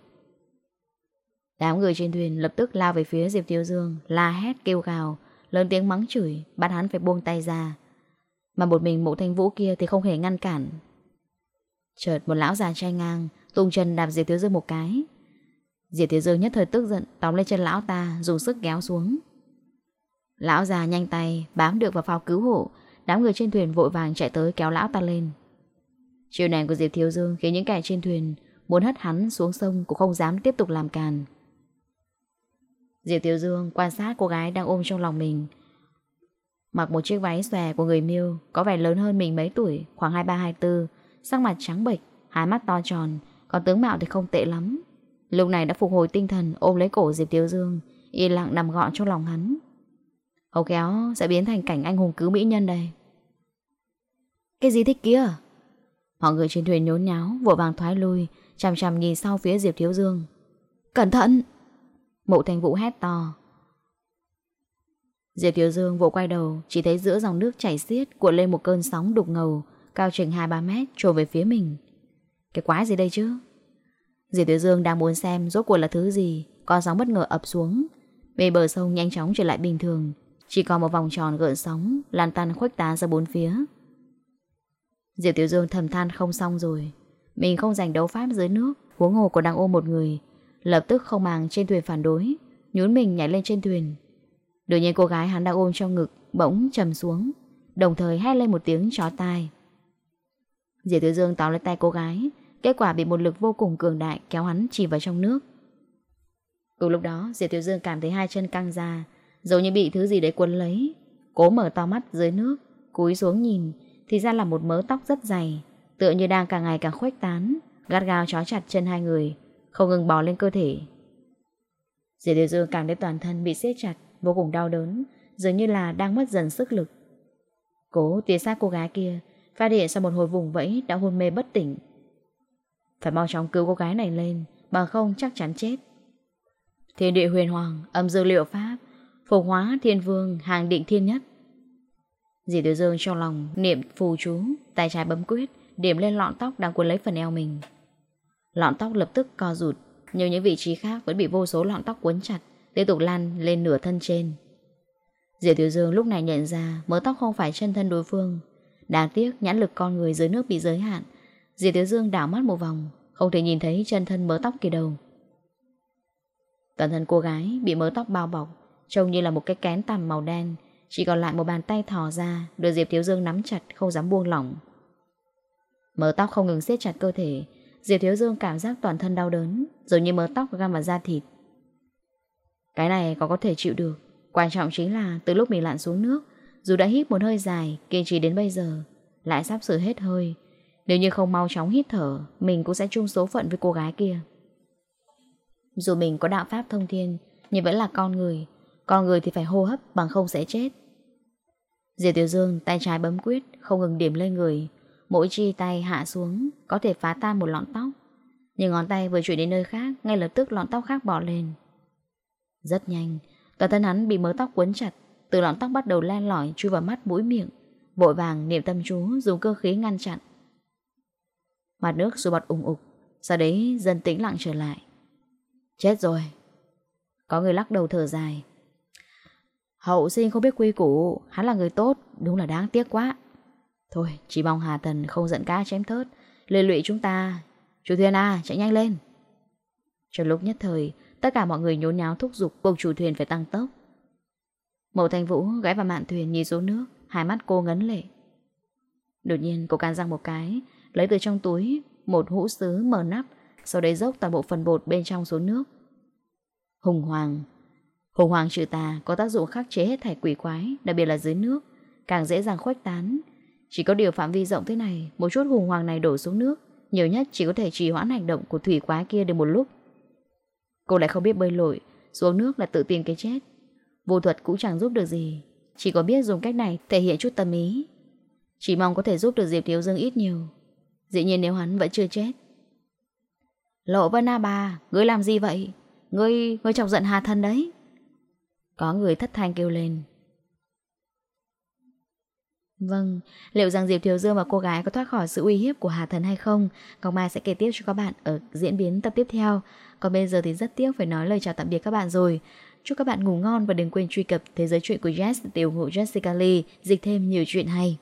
Đám người trên thuyền lập tức lao về phía Diệp Tiểu Dương, La hét, kêu gào, Lớn tiếng mắng chửi, Bắt hắn phải buông tay ra. Mà một mình mộ thanh vũ kia thì không hề ngăn cản. Chợt một lão già trai ngang Tung chân đạp Diệp Tiểu Dương một cái. Diệp Tiểu Dương nhất thời tức giận, Tóm lên chân lão ta, dùng sức kéo xuống. Lão già nhanh tay Bám được vào phao cứu hộ Đám người trên thuyền vội vàng chạy tới kéo lão ta lên Chiều này của Diệp Thiếu Dương khiến những kẻ trên thuyền muốn hất hắn xuống sông cũng không dám tiếp tục làm càn. Diệp Thiếu Dương quan sát cô gái đang ôm trong lòng mình. Mặc một chiếc váy xòe của người miêu có vẻ lớn hơn mình mấy tuổi, khoảng 23-24, sắc mặt trắng bệch, hai mắt to tròn, còn tướng mạo thì không tệ lắm. Lúc này đã phục hồi tinh thần ôm lấy cổ Diệp Thiếu Dương, yên lặng nằm gọn trong lòng hắn. Hầu kéo sẽ biến thành cảnh anh hùng cứu mỹ nhân đây. Cái gì thích kia? Mọi người trên thuyền nhốn nháo Vội vàng thoái lui Chằm chằm nhìn sau phía Diệp Thiếu Dương. Cẩn thận! Mộ thành vũ hét to. Diệp Thiếu Dương vội quay đầu Chỉ thấy giữa dòng nước chảy xiết Cuộn lên một cơn sóng đục ngầu Cao chừng 2-3 mét trồi về phía mình. Cái quái gì đây chứ? Diệp Thiếu Dương đang muốn xem rốt cuộc là thứ gì Con sóng bất ngờ ập xuống. Bề bờ sông nhanh chóng trở lại bình thường Chỉ còn một vòng tròn gợn sóng Lan tăn khuếch tán ra bốn phía Diệp Tiểu Dương thầm than không xong rồi. Mình không giành đấu pháp dưới nước, Huống hồ còn đang ôm một người. Lập tức không màng trên thuyền phản đối, Nhún mình nhảy lên trên thuyền. Đột nhiên cô gái hắn đang ôm trong ngực, Bỗng trầm xuống, Đồng thời hét lên một tiếng chó tai. Diệp Tiểu Dương tóm lấy tay cô gái, Kết quả bị một lực vô cùng cường đại Kéo hắn chìm vào trong nước. Cùng lúc đó, Diệp Tiểu Dương cảm thấy hai chân căng ra, Giống như bị thứ gì đấy quấn lấy, Cố mở to mắt dưới nước, Cúi xuống nhìn thì ra là một mớ tóc rất dày, Tựa như đang càng ngày càng khuếch tán, Gắt gao chó chặt chân hai người, Không ngừng bò lên cơ thể. Diệp Tiểu Dương cảm thấy toàn thân bị siết chặt, Vô cùng đau đớn, Dường như là đang mất dần sức lực. Cố tiến sát cô gái kia, Phát hiện sau một hồi vùng vẫy đã hôn mê bất tỉnh. Phải mau chóng cứu cô gái này lên Bằng không chắc chắn chết. Thiên địa huyền hoàng, Âm dư liệu pháp, Phục hóa thiên vương, hàng định thiên nhất Dì Tiểu Dương trong lòng niệm phù chú, Tay trái bấm quyết, Điểm lên lọn tóc đang cuốn lấy phần eo mình. Lọn tóc lập tức co rụt Nhưng những vị trí khác vẫn bị vô số lọn tóc cuốn chặt Tiếp tục lan lên nửa thân trên. Diệp Tiểu Dương lúc này nhận ra Mớ tóc không phải chân thân đối phương. Đáng tiếc nhãn lực con người dưới nước bị giới hạn Diệp Tiểu Dương đảo mắt một vòng, Không thể nhìn thấy chân thân mớ tóc kia đâu. Toàn thân cô gái bị mớ tóc bao bọc, Trông như là một cái kén tằm màu đen chỉ còn lại một bàn tay thò ra Đưa Diệp Thiếu Dương nắm chặt, không dám buông lỏng. Mớ tóc không ngừng siết chặt cơ thể, Diệp Thiếu Dương cảm giác toàn thân đau đớn Rồi như mớ tóc găm vào da thịt. Cái này có có thể chịu được. Quan trọng chính là từ lúc mình lặn xuống nước, Dù đã hít một hơi dài, Kiên trì đến bây giờ, Lại sắp sửa hết hơi. Nếu như không mau chóng hít thở, Mình cũng sẽ chung số phận với cô gái kia. Dù mình có đạo pháp thông thiên, Nhưng vẫn là con người. Con người thì phải hô hấp bằng không sẽ chết. Diệp Tiểu Dương tay trái bấm quyết Không ngừng điểm lên người. Mỗi chi tay hạ xuống, Có thể phá tan một lọn tóc. Nhưng ngón tay vừa chuyển đến nơi khác, Ngay lập tức lọn tóc khác bỏ lên. Rất nhanh, Toàn thân hắn bị mớ tóc quấn chặt, Từ lọn tóc bắt đầu len lỏi chui vào mắt mũi miệng. Vội vàng niệm tâm chú, Dùng cơ khí ngăn chặn. Mặt nước rồi bọt ủng ục, Sau đấy dần tĩnh lặng trở lại. Chết rồi. Có người lắc đầu thở dài. Hậu sinh không biết quy củ, Hắn là người tốt, Đúng là đáng tiếc quá. Thôi, chỉ mong Hà Thần không giận cá chém thớt Lê lụy chúng ta. Chủ thuyền à chạy nhanh lên. Trong lúc nhất thời, Tất cả mọi người nhốn nháo thúc giục buộc chủ thuyền phải tăng tốc. Mậu thanh vũ ghé vào mạn thuyền nhìn xuống nước, Hai mắt cô ngấn lệ. Đột nhiên, cô can răng một cái, Lấy từ trong túi Một hũ sứ mở nắp, Sau đấy dốc toàn bộ phần bột bên trong xuống nước. Hùng hoàng Hùng hoàng trừ tà có tác dụng khắc chế hết thảy quỷ quái Đặc biệt là dưới nước Càng dễ dàng khuếch tán. Chỉ có điều phạm vi rộng thế này Một chút hùng hoàng này đổ xuống nước Nhiều nhất chỉ có thể trì hoãn hành động của thủy quái kia được một lúc. Cô lại không biết bơi lội Xuống nước là tự tìm cái chết. Vô thuật cũng chẳng giúp được gì Chỉ có biết dùng cách này thể hiện chút tâm ý. Chỉ mong có thể giúp được Diệp Thiếu Dương ít nhiều. Dĩ nhiên nếu hắn vẫn chưa chết. Lộ Vân A bà Ngươi làm gì vậy? Ngươi, ngươi chọc giận Hà Thân đấy. Có người thất thanh kêu lên Vâng, liệu rằng Diệp Thiếu Dương và cô gái có thoát khỏi sự uy hiếp của Hà Thần hay không? Ngọc Mai sẽ kể tiếp cho các bạn ở diễn biến tập tiếp theo. Còn bây giờ thì rất tiếc phải nói lời chào tạm biệt các bạn rồi. Chúc các bạn ngủ ngon và đừng quên truy cập thế giới truyện của Jess để ủng hộ Jessica Lee dịch thêm nhiều chuyện hay.